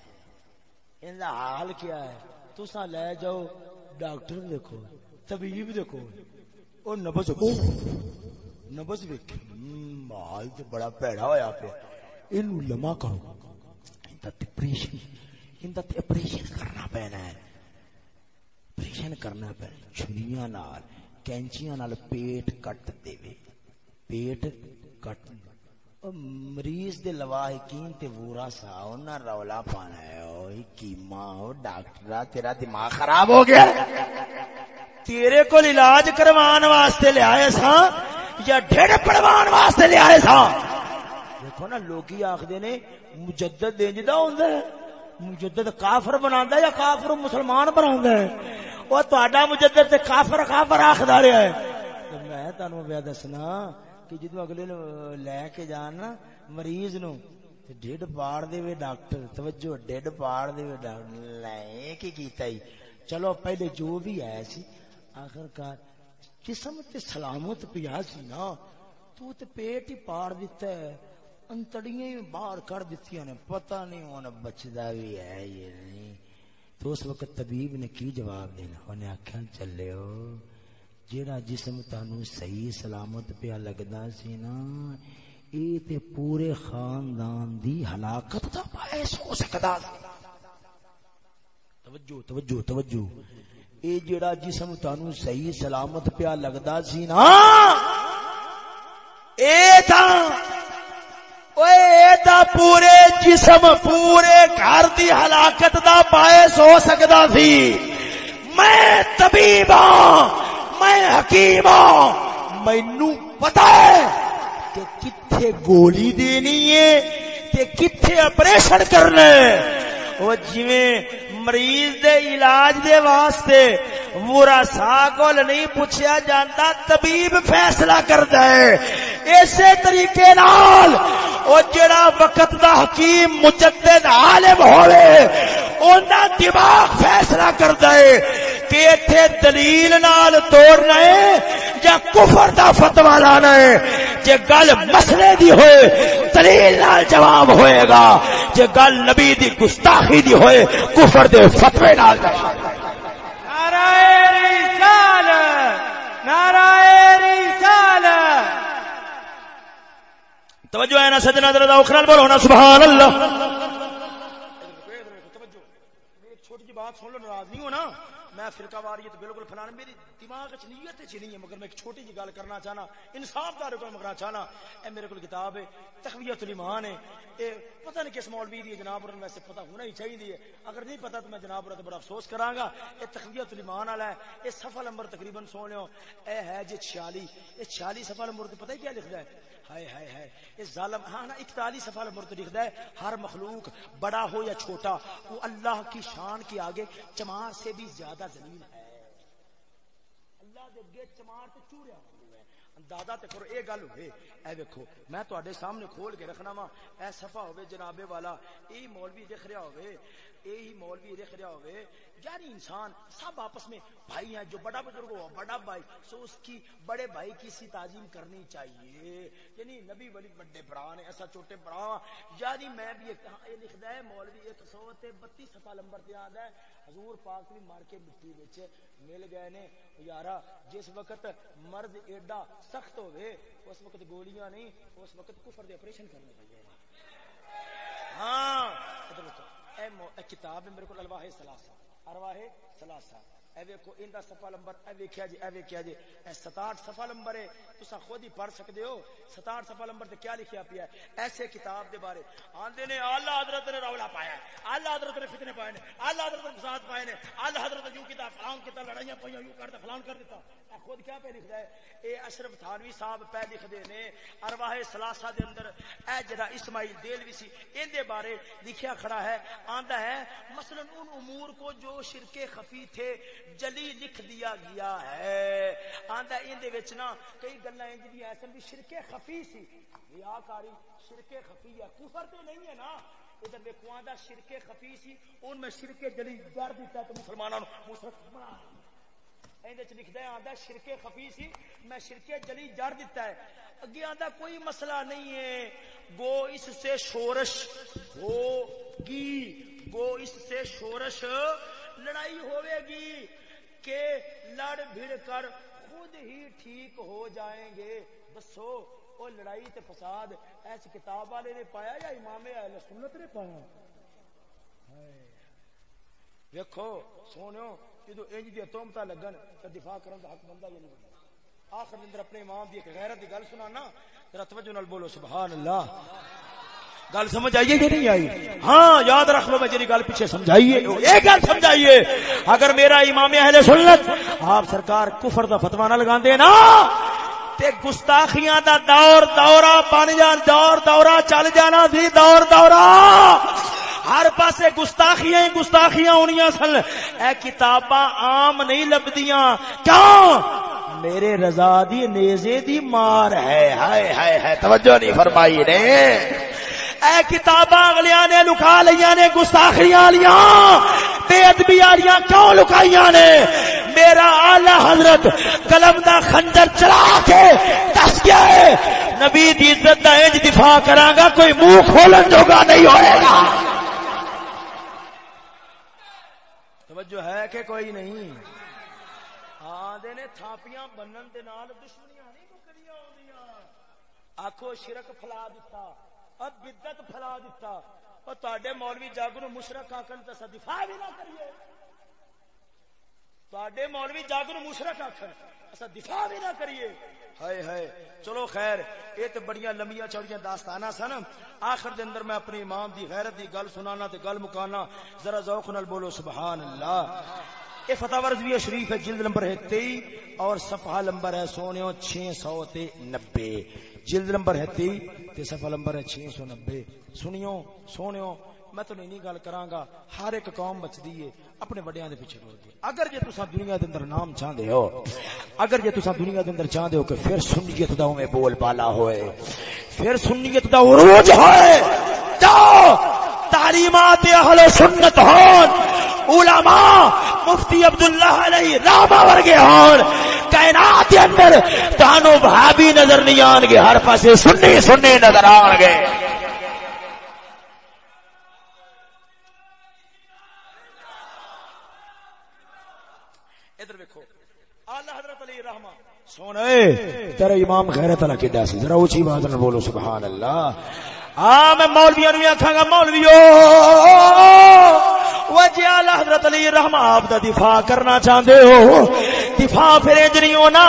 ان دا حال کیا ہے؟ تساں لے جاؤ، ڈاکٹر دیکھو طبیب دیکھو اور نبض کو نبض ویکھ مال تے بڑا پیڑا ہویا پیا۔ اینو لما کرو۔ The depression in the operation کرنا پینا ہے۔ آپریشن کرنا پینا چھریاں نال، کینچیاں نال پیٹ کٹ دے پیٹ کٹ۔ مریض دے لواحقین تے وورا سا، انہاں رولا پانا ہے۔ او حکیما او ڈاکٹر تیرا دماغ خراب ہو گیا۔ تیرے کو علاج کروان واسطے لے آئے سا یا ڈھڑ پڑوان واسطے لے آئے سا دیکھو نا لوگی آخدے نے، مجدد دینجدہ ہوندا ہے، مجدد کافر بناندا یا کافر مسلمان بناندا ہے؟ او تہاڈا مجدد تے کافر کافر آکھدا رہیا ہے۔ میں تانوں بیا دسنا کہ جدو اگلے نو لے کے جان مریض نو ڈیڈ پاڑ دے وے ڈاکٹر، توجہ، ڈیڈ پاڑ دے وے ڈاکٹر، لے کی کیتا ہی۔ چلو پہلے جو بھی آیا سی آخر کار جسم تے سلامت پیا سی نا، تو تے پیٹ ہی پاڑ دیتا ہے۔ انتڑیاں ہی باہر کر دیتی نے، پتہ نہیں ہونا بچدا بھی ہے یہ نہیں۔ تو اس وقت طبیب نے کی جواب دینا؟ انہیں آخیا چلے ہو جیڑا جسم تانو صحیح سلامت پیا لگدا سی نا، اے تے پورے خاندان دی ہلاکت دا باعث ہو سکدا توجہ توجہ توجہ۔ اے جیڑا جسم تانو صحیح سلامت پیا لگدا سی نا، اے تا دا پورے جسم پورے گھر دی ہلاکت دا باعث ہو سکتا سی میں طبیب ہاں میں حکیم ہاں مینو پتا ہے کہ کتھے گولی دینی ہے کہ کتھے آپریشن کرنا ہے وہ جویں مریض دے علاج دے واسطے مورا سا کول نہیں پوچھا جاتا طبیب فیصلہ کرتا ہے۔ اسی طریقے نال او جڑا وقت دا حکیم مجدد عالم ہوئے اوندا دماغ فیصلہ کرتا ہے کہ ایتھے دلیل نال توڑنا ہے یا کفر دا فتوا لانا ہے۔ جے گل مسئلے دی ہوئے، دلیل نال جواب ہوئے گا۔ جے گل نبی دی گستاخی دی ہوئے، کفر دے فتوے نال نعرہ رسالت نعرہ رسالت۔ توجہ ہے نا سجنا درد اخرال بولو نا سبحان اللہ۔ چھوٹی جی بات سن لو ناراض نہیں ہونا۔ میں فرقہ واریت بالکل فلانا میری دماغ چ نیت چ نہیں ہے، مگر میں ایک چھوٹی جی گل کرنا چاہنا، انصاف دار کو مگنا چاہنا۔ اے میرے کو کتاب ہے تقویت الایمان ہے۔ اے پتہ نہیں کس مولوی دی جناب اور ویسے پتہ ہونا ہی چاہیے اگر نہیں پتہ تو میں جناب اور بڑا افسوس کراں گا اے تقویت الایمان والا ہے، اے صفحہ نمبر تقریباً سو لیو۔ اے ہے جی 46 اے 46 صفحہ نمبر تے پتہ ہے کیا لکھدا ہے؟ ہائے ہائے ہائے۔ اس ظالم ہاں, ہاں، نا اکتالیس صفحہ نمبر تو ہے، ہر مخلوق بڑا ہو یا چھوٹا، وہ اللہ کی شان کے آگے چمار سے بھی زیادہ زمین ہے۔ اللہ دے گے چمار تو چوریا اندازہ تے کرو، اے گل ہوئے۔ اے ویکھو، میں تواڈے سامنے کھول کے رکھنا وا اے صفحہ ہوے جناب والا، اے مولوی دکھ رہا ہوے اے ہی مولوی دکھ رہا ہوے یعنی انسان سب آپس میں بھائی ہیں، جو بڑا بزرگ ہو، بڑا بھائی، سو اس کی بڑے بھائی کی سی تعظیم کرنی چاہیے۔ یعنی نبی ولی بڑے برا نے ایسا چھوٹے برا یعنی میں بھی ایک ہاں، یہ لکھدا ہے، مولوی ایک سو تے بتیس صفحہ نمبر تے آندا ہے۔ حضور پاک بھی مار کے مٹی وچ مل گئے نے۔ یارا، جس وقت مرد ایڈا سخت ہوئے، اس وقت گولیاں نہیں، اس وقت کفر دے آپریشن کرنے پہ ہاں اے کتاب ہے میرے کو الواح سلاسا ارواح سلاسا اے ویکھو صفحہ نمبر، اے ویکھیا جی اے ویکھیا جی اے 67 صفحہ نمبر ہے، تساں خود ہی پڑھ سکدے ہو۔ 67 صفحہ نمبر تے کیا لکھیا پیا ہے؟ ایسے کتاب دے بارے۔ آندے نے اعلی حضرت نے رولا پایا ہے۔ اعلی حضرت نے فتنے پائے نے۔ اعلی حضرت نے فساد پائے نے۔ اعلی حضرت یوں کیتا فلان کیتا، لڑائیاں پئیاں یوں کرتا فلان کر دیتا۔ خود کیا پہ لکھدا ہے؟ اے اشرف تھانوی صاحب پہ لکھ دے نے، ارواح ثلاثہ دے اندر اے جڑا اسماعیل دیلوی سی، ان دے بارے لکھیا کھڑا ہے، آندا ہے، مثلا ان امور کو جو شرک خفی تھے، جلی لکھ دیا گیا ہے۔ آندا ان دے وچ نا کئی گلاں انج دی ایسن بھی شرک خفی سی۔ ریاکاری شرک خفی ہے۔ کفر تو نہیں ہے نا۔ ادھر دیکھو آدھا شرک خفی سی، ان میں شرک جلی جڑ دیتا ہے تو مسلمانوں مشرک بنا لکھتا ہے آدھا شرک خفی سی، میں شرک جلی جڑ دیتا ہے۔ اگے آدھا کوئی مسئلہ نہیں ہے۔ گو اس سے شورش ہوگی۔ گو اس سے شورش لڑائی ہوئے گی کہ لڑ بھڑ کر خود ہی ٹھیک ہو جائیں گے۔ دسو، وہ لڑائی تے فساد، ایس کتاب والے نے پایا یا امام اہل سنت نے پایا؟ دیکھو سونو جدو انج دی تومتا لگن تے دفاع کرن دا حق بندا یا نہیں بندا؟ آخر اندر اپنے امام دی ایک غیرت دی گل سنانا، ذرا توجہ نال بولو سبحان اللہ گل سمجھ آئیے کہ نہیں آئی؟ ہاں یاد رکھ لو میں جی گل پیچھے سمجھائیے یہ گل سمجھائیے۔ اگر میرا امام اہل سنت آپ سرکار کفر دا فتوا نہ لگا نا، تے گستاخیاں دا دور دورہ بن جان، دور دورہ چل جانا سی دور دورہ۔ ہر پاسے گستاخیاں ہی گستاخیاں ہونیاں سن۔ اے کتاباں عام نہیں لبدیاں۔ کیوں؟ میرے رضا دی نیزے دی مار ہے۔ ہائے ہائے ہائے، توجہ نہیں فرمائی نے۔ اے کتاباں اگلیاں نے لکا لیاں نے، گستاخیاں لیاں۔ بے ادبی والیاں کیوں لکائیاں نے؟ میرا آلہ حضرت قلم دا خنجر چلا کے دس گیا ہے۔ نبی دی عزت دا انج دفاع کراں گا، کوئی منہ کھولن جوگا نہیں ہوئے گا۔ توجہ ہے کہ کوئی نہیں۔ ہاں نے تھاپیاں بنن دے نال دشمنیاں نہیں مکریاں ہوندیاں آکھو شرک پھلا دتا، اب بدت پھلا دیتا اور تے مولوی جاگ نو مشرق آخر تو دفاع بھی نہ کریے۔ تے مولوی جاگ نو مشرق آخر اصا دفاع بھی نہ کریے۔ ہائے ہائے، چلو خیر، یہ تو بڑی لمبیا چوڑیاں داستانہ سن۔ آخر دے اندر میں اپنی امام دی غیرت دی گل سنانا تے گل مکانا۔ ذرا ذوق نال بولو سبحان اللہ یہ فتح ورزوی شریف ہے، جلد نمبر ہے تئی اور صفحہ نمبر ہے سونے چھ سو تے نبے۔ جلد نمبر ہے تی تے صفحہ نمبر ہے 690 سنیو سونیو میں تو نہیں گل کراں گا ہر ایک قوم بچدی ہے، اپنے وڈیاں دے پیچھے ٹر دی اگر جے تساں دنیا دے اندر نام چاہندے ہو، اگر جے تساں دنیا دے اندر چاہندے ہو کہ پھر سنیت دا میں بول بالا ہوئے، پھر سنیت دا عروج ہوئے، جاؤ، تعلیمات اہل سنت ہون۔ علماء، مفتی عبداللہ علیہ رحمہ ورگے ہون۔ کائنات کے اندر تانو بھابی نظر نہیں آن گے ہر پاسے سننے سننے نظر آن گے سونے تیرا امام غیرت اللہ کی سی؟ ذرا اونچی بات نہ بولو سبحان اللہ۔ ہاں میں مولویوں نو آکھاں گا مولویو وجہ حضرت علی رحمہ آپ دا دفاع کرنا چاہندے ہو۔ دفاع پھر انج نہیں ہونا۔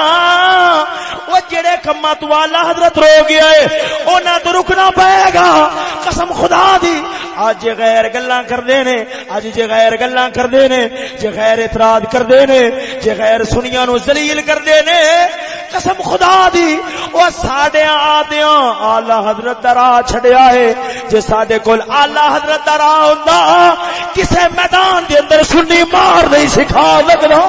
وہ جڑے کما تو اللہ حضرت رو گیا ہے، انہاں تو رکنا پائے گا۔ قسم خدا دی اج غیر گلاں کردے نے اج جے غیر گلاں کردے نے جے غیر اعتراض کردے نے جے غیر سنیاں نو ذلیل کردے نے۔ قسم خدا دی او ساڈے آدیاں اعلی حضرت دا راہ چھڈیا ہے جے ساڈے کول اعلی حضرت دا راہ ہوندا، کسے میدان دے اندر سنی مار نہیں سکھا لگنا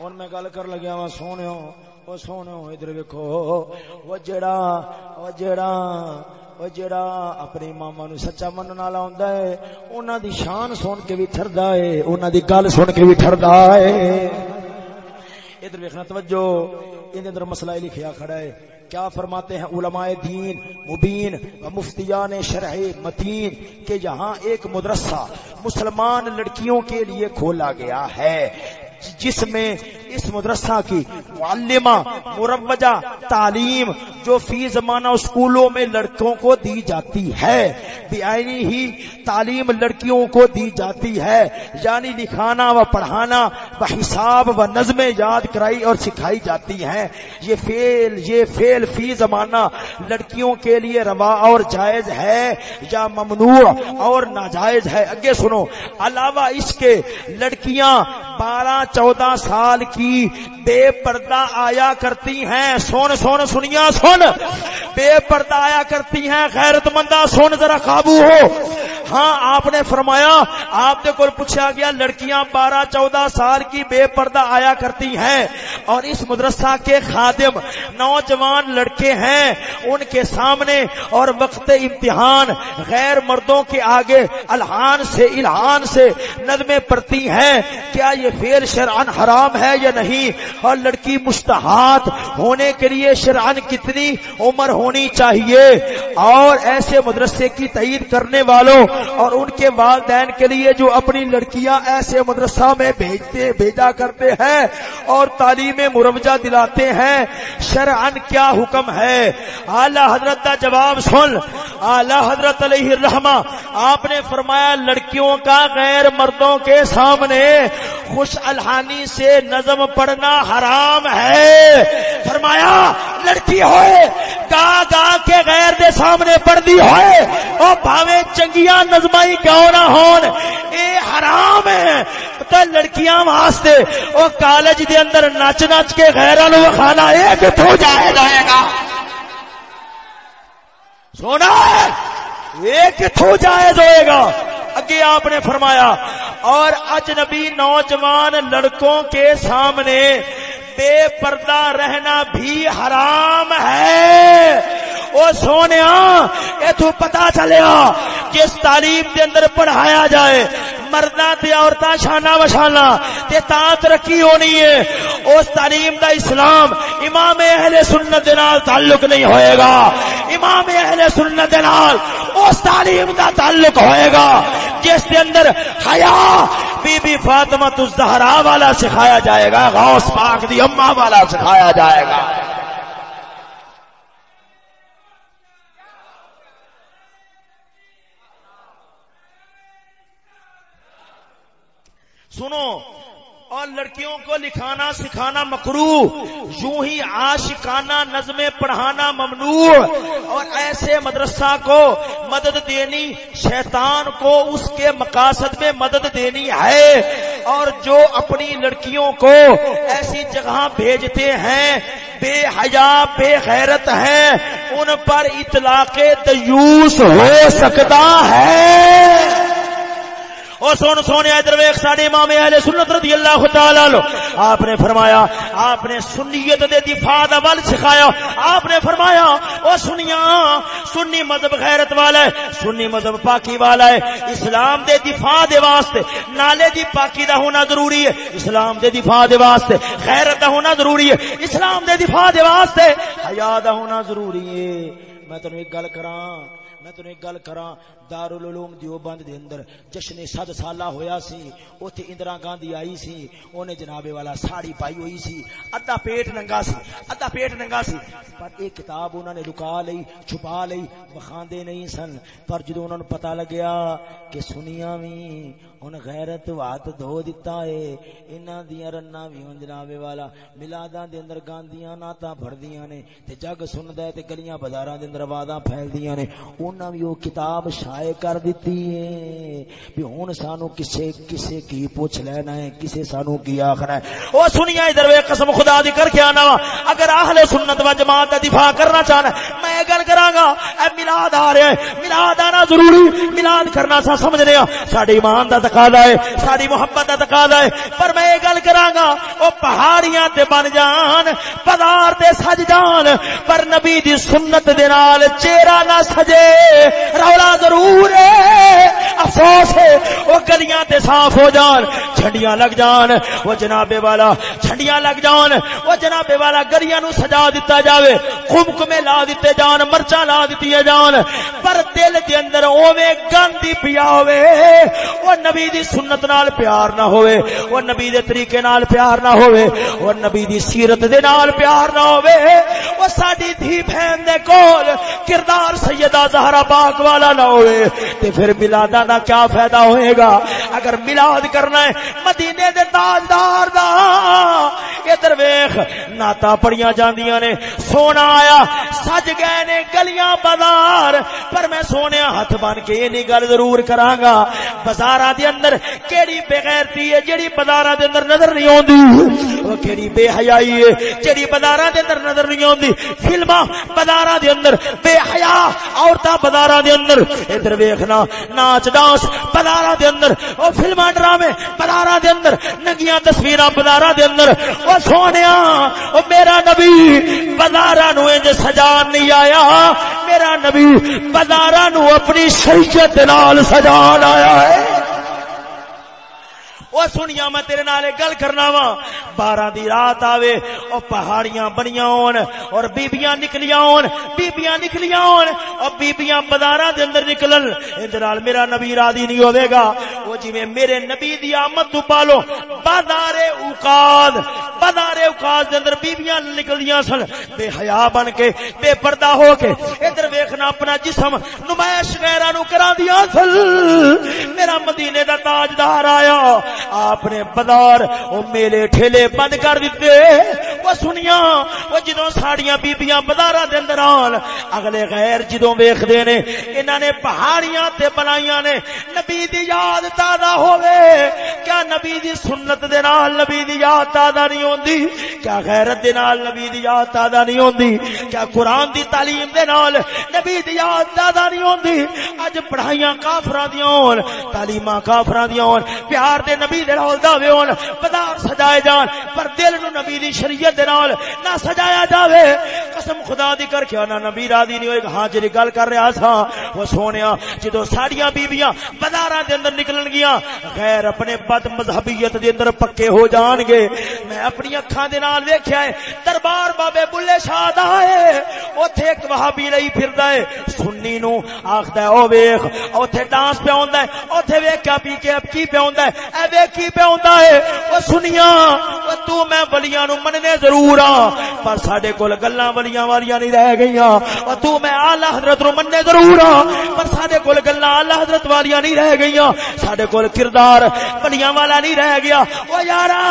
ہوں میں گل کر لگیا وا سونے وہ سونے ادھر ویکو وہ جڑا وہ جڑا وہ جڑا اپنے ماما نو سچا من والا ہوندا ہے انہاں دی شان سن کے بھی ٹھردا ہے انہاں دی گل سن کے بھی ٹھردا ہے۔ ادھر ویکھنا، توجہ ان اندر مسئلہ لکھیا کھڑا ہے۔ کیا فرماتے ہیں علماء دین، مبین و مفتیان شرح متین کہ یہاں ایک مدرسہ مسلمان لڑکیوں کے لیے کھولا گیا ہے۔ جس میں اس مدرسہ کی معلمہ مروجہ تعلیم جو فی زمانہ اسکولوں میں لڑکوں کو دی جاتی ہے بیائی ہی تعلیم لڑکیوں کو دی جاتی ہے یعنی لکھانا و پڑھانا و حساب و نظمیں یاد کرائی اور سکھائی جاتی ہیں۔ یہ فیل یہ فیل فی زمانہ لڑکیوں کے لیے روا اور جائز ہے یا ممنوع اور ناجائز ہے۔ اگے سنو، علاوہ اس کے لڑکیاں بارہ چودہ سال کی بے پردہ آیا کرتی ہیں۔ سون سون سنیا سن۔ بے پردہ آیا کرتی ہیں۔ غیرت مندہ، سن، ذرا قابو ہو۔ ہاں آپ نے فرمایا، آپ نے کل پوچھا گیا، لڑکیاں بارہ، چودہ سال کی بے پردہ آیا کرتی ہیں۔ اور اس مدرسہ کے خادم نوجوان لڑکے ہیں۔ ان کے سامنے اور وقت امتحان غیر مردوں کے آگے الحان سے الحان سے نظمیں پڑتی ہیں۔ کیا یہ فیل شرعن حرام ہے یا نہیں؟ اور لڑکی مشتحات ہونے کے لیے شرعن کتنی عمر ہونی چاہیے؟ اور ایسے مدرسے کی تعید کرنے والوں اور ان کے والدین کے لیے جو اپنی لڑکیاں ایسے مدرسہ میں بھیجتے، بھیجا کرتے ہیں اور تعلیم مروجہ دلاتے ہیں شرعن کیا حکم ہے؟ اعلی حضرت کا جواب سن۔ اعلی حضرت علیہ الرحمہ، آپ نے فرمایا لڑکیوں کا غیر مردوں کے سامنے خوش الحانی سے نظم پڑھنا حرام ہے۔ فرمایا، لڑکی ہوئے، گا گا کے غیر دے سامنے پڑھ دی ہوئے۔ او بھاوے، چنگیاں نظمائی کیوں نہ ہون؟ اے حرام ہے۔ تو لڑکیاں واسطے او کالج دے اندر نچ نچ کے غیرہ نو کھانا ایک تو جائے جائے گا۔ سونا، ایک تو جائز ہوئے گا۔ اگے آپ نے فرمایا اور اجنبی نوجوان لڑکوں کے سامنے بے پردہ رہنا بھی حرام ہے۔ او سونے یہ تو پتا چلیا، جس تعلیم کے اندر پڑھایا جائے مردہ تے عورتاں شانہ وشانہ تے تا ترقی ہونی ہے۔ اس تعلیم دا اسلام امام اہل سنت نال تعلق نہیں ہوئے گا۔ امام اہل سنت نال اس تعلیم دا تعلق ہوئے گا جس کے اندر حیا بی بی فاطمہ الزہرا والا سکھایا جائے گا، غوث پاک دی اماں والا سکھایا جائے گا۔ سنو۔ اور لڑکیوں کو لکھانا، سکھانا مکرو یوں ہی عاشقانہ نظمیں پڑھانا ممنوع۔ اور ایسے مدرسہ کو مدد دینی شیطان کو اس کے مقاصد میں مدد دینی ہے۔ اور جو اپنی لڑکیوں کو ایسی جگہ بھیجتے ہیں، بے حیا، بے غیرت ہیں، ان پر اطلاق دیوس ہو سکتا ہے۔ اور سون سونے ادھر ویخ ساڈے امام اہل سنت رضی اللہ تعالی عنہ۔ آپ نے فرمایا، آپ نے سنیت دے دفاع دا ول سکھایا۔ آپ نے فرمایا، او سنیا سنی مذہب غیرت والا ہے، سنی مذہب پاکی والا ہے۔ اسلام دے دفاع دے واسطے، نالے دی پاکی دا ہونا ضروری ہے۔ اسلام دے دفاع دے واسطے، غیرت دا ہونا ضروری ہے۔ اسلام دے دفاع دے واسطے، حیا دا ہونا ضروری ہے۔ میں تینوں ایک گل کراں، میں تینوں ایک گل کراں۔ دارالعلوم دیوبند دے اندر جشن صد سالہ ہویا سی، اوتھے اندرا گاندھی آئی سی، اونے جنابے والا ساڑی پائی ہوئی سی، ادھا پیٹ ننگا سی، ادھا پیٹ ننگا سی، پر ایک کتاب انہوں نے لکا لئی، چھپا لئی بخاندے نہیں سن۔ پر جدو انہوں نے پتہ لگیا کہ سنیاں وی ان غیرت وات دھو دیتا ہے انہاں دیاں رناں وی ہن جنابے والا۔ میلاداں دے اندر گاندیاں ناتاں پڑھدیاں نے، تے جگ سندا ہے تے گلیاں بازاراں دے اندر آوازاں پھیلدیاں نے۔ انہاں وی او کتاب شاہ ضائع کر دیتی ہے بھی ہوں سانو کسے کسے کی پوچھ لینا ہے، کسے سانو کی آخر ہے۔ وہ سنیا ادھر وے قسم خدا دی کر کے آنا وا۔ اگر اہل سنت و جماعت کا دفاع کرنا چاہنا میں گل کراں گا، اے میلاد آ رہا ہے میلاد آنا ضروری۔ میلاد کرنا سا سمجھ رہے ہاں ساڈے ایمان دا تقاضا ہے ساری محبت دا تقاضا ہے۔ پر میں یہ گل کراں گا، او پہاڑیاں تے بن جان پدار تے سج جان، پر نبی دی سنت دے نال چہرہ نہ سجے۔ رولا ضرور افسوس ہے۔ وہ گلیاں تے صاف ہو جان چھڑیاں لگ جان۔ وہ جنابے والا چھڑیاں لگ جان۔ وہ جنابے والا گلیاں نو سجا دیتا جاوے۔ خمکمے لا دیتے جان مرچا لا دیتی جان۔ پر دل دے اندر اوے گندی پیا ہوئے وہ نبی دی سنت نال پیار نہ ہوئے وہ نبی دے طریقے نال پیار نہ ہوئے وہ نبی دی سیرت دے نال پیار نہ ہوئے وہ ساڈی دھی بہن دے کول کردار سیدہ زہرا پاک والا نہ ہوئے تے پھر ملادا دا کیا فائدہ ہوئے گا؟ اگر ملاد کرنا ہے، مدینے دے تاجدار دا۔ ادھر ویخ ناتا پڑیاں جاندیاں نے۔ سونا آیا، سج گئے نے گلیاں بازار۔ پر میں سونے ہاتھ بن کے یہ گل ضرور کرانگا بازار دے اندر کیڑی بغیرتی ہے، جیڑی بازار دے اندر نظر نہیں آندی وہ کیڑی بے حیائی ہے، جیڑی بازار دے اندر نظر نہیں آندی فلماں بازار دے اندر بے حیا، عورتاں بازار دے اندر۔ ادھر ویکھنا، ناچ ڈانس پدارا دے اندر، او فلماں، ڈرامے پدارا دے اندر، ننگیاں تصویراں بازار دے اندر، او سونیا، او میرا نبی بازار نو انج سجان نہیں آیا۔ میرا نبی بازار نو اپنی شریعت نال سجان آیا ہے۔ وہ سنیا میں تیرے نال گل کرنا وا بارہ دی رات آوے او پہاڑیاں بنیاں ہون اور بیبیاں نکلیاں ہون بیبیاں نکلیاں ہون اور بیبیاں بازاراں دے اندر نکلن اندر نال میرا نبی راضی نہیں ہوے گا او جویں میرے نبی دی آمد تو پالو بازار اوقات بازار اوقات دے اندر بیبیاں نکلدیاں سن بے حیا بن کے بے پردہ ہو کے ادھر ویکھنا اپنا جسم نمائش غیراں نو کراندیاں سن میرا مدینے دا تاجدار آیا آپ نے بازار وہ میلے ٹھیلے بند کر دیتے۔ وہ سنیا وہ جدو ساڑیاں بیبیاں بازار دے اندر آن، اگلے غیر جدو ویکھدے نے، انہاں نے پہاڑیاں تے بنائیاں نے۔ نبی دی یاد تازہ ہوے کیا نبی دی سنت دے نال نبی دی یاد تازہ نہیں ہوندی؟ کیا غیرت دے نال نبی دی یاد تازہ نہیں ہوندی؟ کیا قرآن دی تعلیم دے نال نبی دی یاد تازہ نہیں ہوندی؟ اج پڑھائیاں کافراں دیاں ہون، تعلیماں کافراں دیاں ہون۔ پیار دے نبی دے نال دعوے ہون بازار سجائے جان، پر دل نو نبی دی شریعت دے نال نہ سجایا جاوے۔ قسم خدا دی کر کے نہ نبی راضی نہیں ہوئے ہاں جی گل کر رہا تھا وہ سونیا، جدو ساڑیاں بیبیاں بازاراں دے اندر نکلن گیاں، غیر اپنے بد مذہبیت دے اندر پکے ہو جان گے۔ میں اپنی اکھاں دے نال ویکھیا ہے، دربار بابے بلے شاہ دا ہے۔ اوتھے ایک وہابی رہی پھردا ہے، سنی نو آکھدا ہے، او ویکھ، اوتھے ڈانس پہ ہوندا ہے، اوتھے ویکھ کے پی کے اب کی پہ ہوندا ہے؟ اے ویکھ کی پہ ہوندا ہے او سنیا او تو میں ولیاں نو مننے ضرور ہاں پر ساڈے کول گلاں ولیاں والیاں نہیں رہ گئیاں او تو میں اعلی حضرت نو مننے ضرور ہاں پر ساڈے کول گلاں اعلی حضرت والیاں نہیں رہ گئیاں ساڈے کول کردار ولیاں والا نہیں رہ گیا او یارا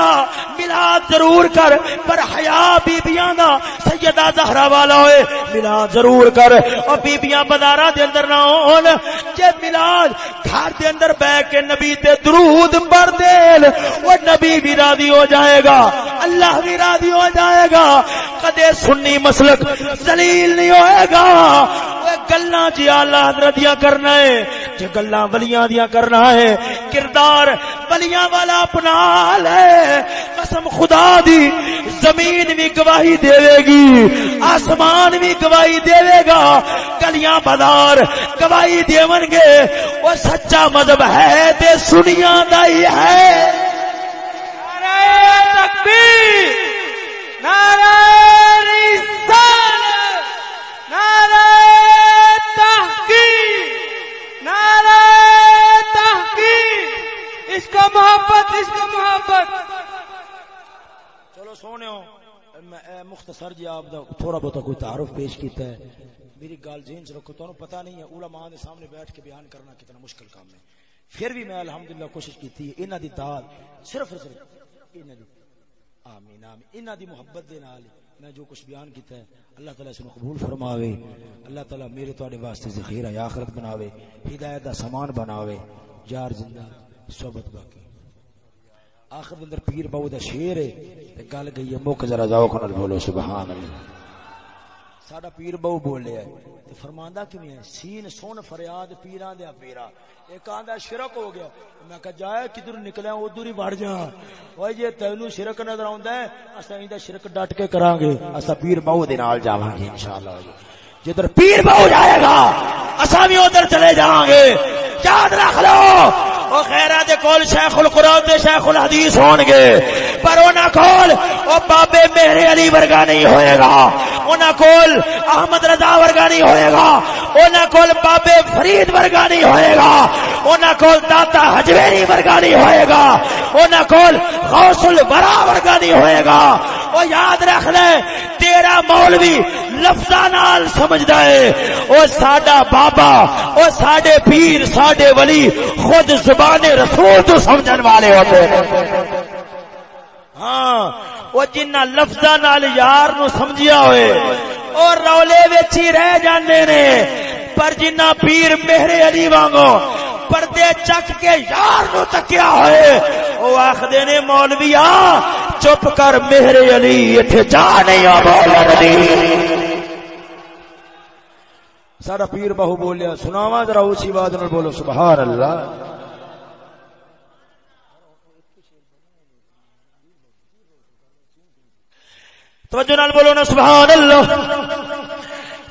میلاد ضرور کر پر حیا بیبییاں دا سیدہ زہرا والا ہوئے میلاد ضرور کر او بیبییاں بازاراں دے اندر نہ ہون جے میلاد گھر دے اندر بیٹھ کے نبی تے درود پڑھ دے وہ نبی بھی راضی ہو جائے گا، اللہ بھی راضی ہو جائے گا۔ کدے سنی مسلک زلیل نہیں ہوئے گا۔ گلا جی آلہ حضرت دیا کرنا ہے جی گلا ولیاں دیا کرنا ہے، کردار ولیاں والا اپنا لے قسم خدا دی، زمین بھی گواہی دے گی، آسمان بھی گواہی دے گا۔ گلیاں بازار گواہی دے گے، وہ سچا مذہب ہے، تے سنیا دا ہی ہے۔ تکبیر نعرہ رسالت نعرہ تحقیق نعرہ تحقیق اس کا محبت اس کا محبت چلو سونے مختصر جی آپ دا تھوڑا بہت کوئی تعارف پیش کیتا ہے میری گال ذہن رکھو تو پتہ نہیں ہے علماء دے سامنے بیٹھ کے بیان کرنا کتنا مشکل کام ہے پھر بھی میں الحمدللہ کوشش کی تھی، انہاں دی داد صرف صرف انہاں دی آمین آمین۔ انہاں دی محبت دے نال میں جو کچھ بیان کیتا ہے، اللہ تعالی اس قبول فرماوے۔ اللہ تعالی میرے تواڈے واسطے ذخیرہ آخرت بناوے، ہدایت دا سامان بناوے۔ یار زندہ، صحبت باقی۔ آخر اندر پیر بہو دا شیر ہے، تے گل گئی ہے موک ذرا ذوق نال بولو، سبحان اللہ۔ ساڈا پیر بہو بولے ہے۔ تے فرماندا کیویں ہے؟ سین سن فریاد پیراں دے پیرا ایک آندا شرک ہو گیا۔ میں کہا جائے کدھر نکلیا ادھر ہی بڑھ جا۔ اوے جے تینوں شرک نظر آوندا ہے، اساں ایندا شرک ڈٹ کے کراں گے اساں پیر بہو دے نال جاواں گے انشاءاللہ۔ جدھر پیر بہو جائے گا، اساں بھی ادھر چلے جاواں گے یاد رکھ لو، او خیرہ دے کول شیخ القرآن دے شیخ الحدیث ہون گے پر اونا کول او بابے مہر علی ورگا نہیں ہوئے گا اونا کول احمد رضا ورگا نہیں ہوئے گا اونا کول بابے فرید ورگا نہیں ہوئے گا اونا کول داتا حجویری ورگا نہیں ہوئے گا اونا کول غوث البرا ورگا نہیں ہوئے گا۔ او یاد رکھ لے، تیرا مولوی لفظاں نال سمجھدا ہے، او ساڈا بابا، او ساڈے پیر، ساڈے ولی خود زبان رسول تو سمجھن والے ہوتے ہیں۔ ہاں۔ وہ جنہ لفظاں نال یار نو سمجھیا ہوئے اور رولے وچ ہی رہ جاندے نے۔ پر جنہ پیر میرے علی وانگو پردے چک کے یار نو تکیا ہوئے او آخدے نے، مولویا، چپ کر میرے علی، ایتھے جا نہیں آ مولا ندی سارا پیر بہو بولیا، سناواں ذرا اسی بات نال بولو، سبحان اللہ۔ توجہ نال بولو نا سبحان اللہ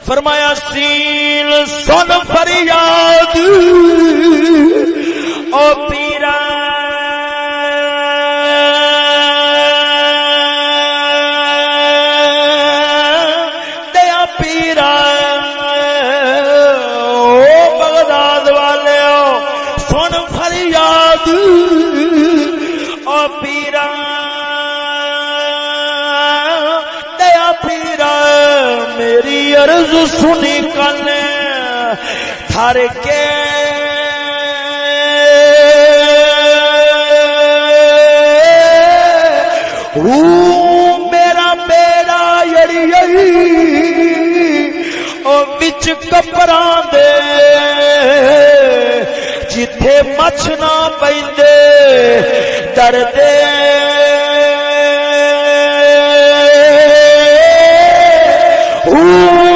فرمایا سیل سن فریاد او پیرا کن تھر کے۔ میرا بیڑا یری یری۔ او بچ کپڑاں دے۔ جتھے مچھ نہ پیندے ڈر دے او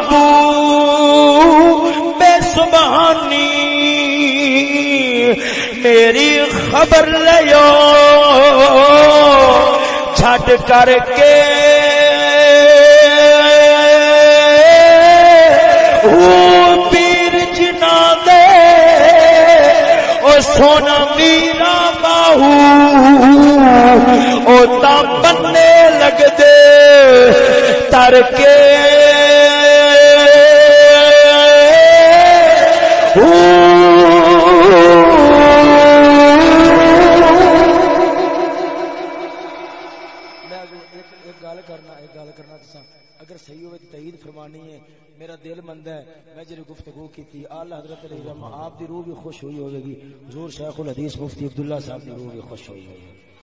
محبوب، بے سبحانی میری خبر لیو، چھٹ کر کے۔ پیر جنا دے، او سونا میرا باہو، او تا بننے لگ دے، تر کے۔ میرا دل مند ہے۔ میں جی گفتگو کی آلہ آل حضرت علیہ آپ دی روح بھی خوش ہوئی ہوئے گی۔ حضور شیخ الحدیث مفتی عبداللہ صاحب دی روح بھی خوش ہوئی ہوئی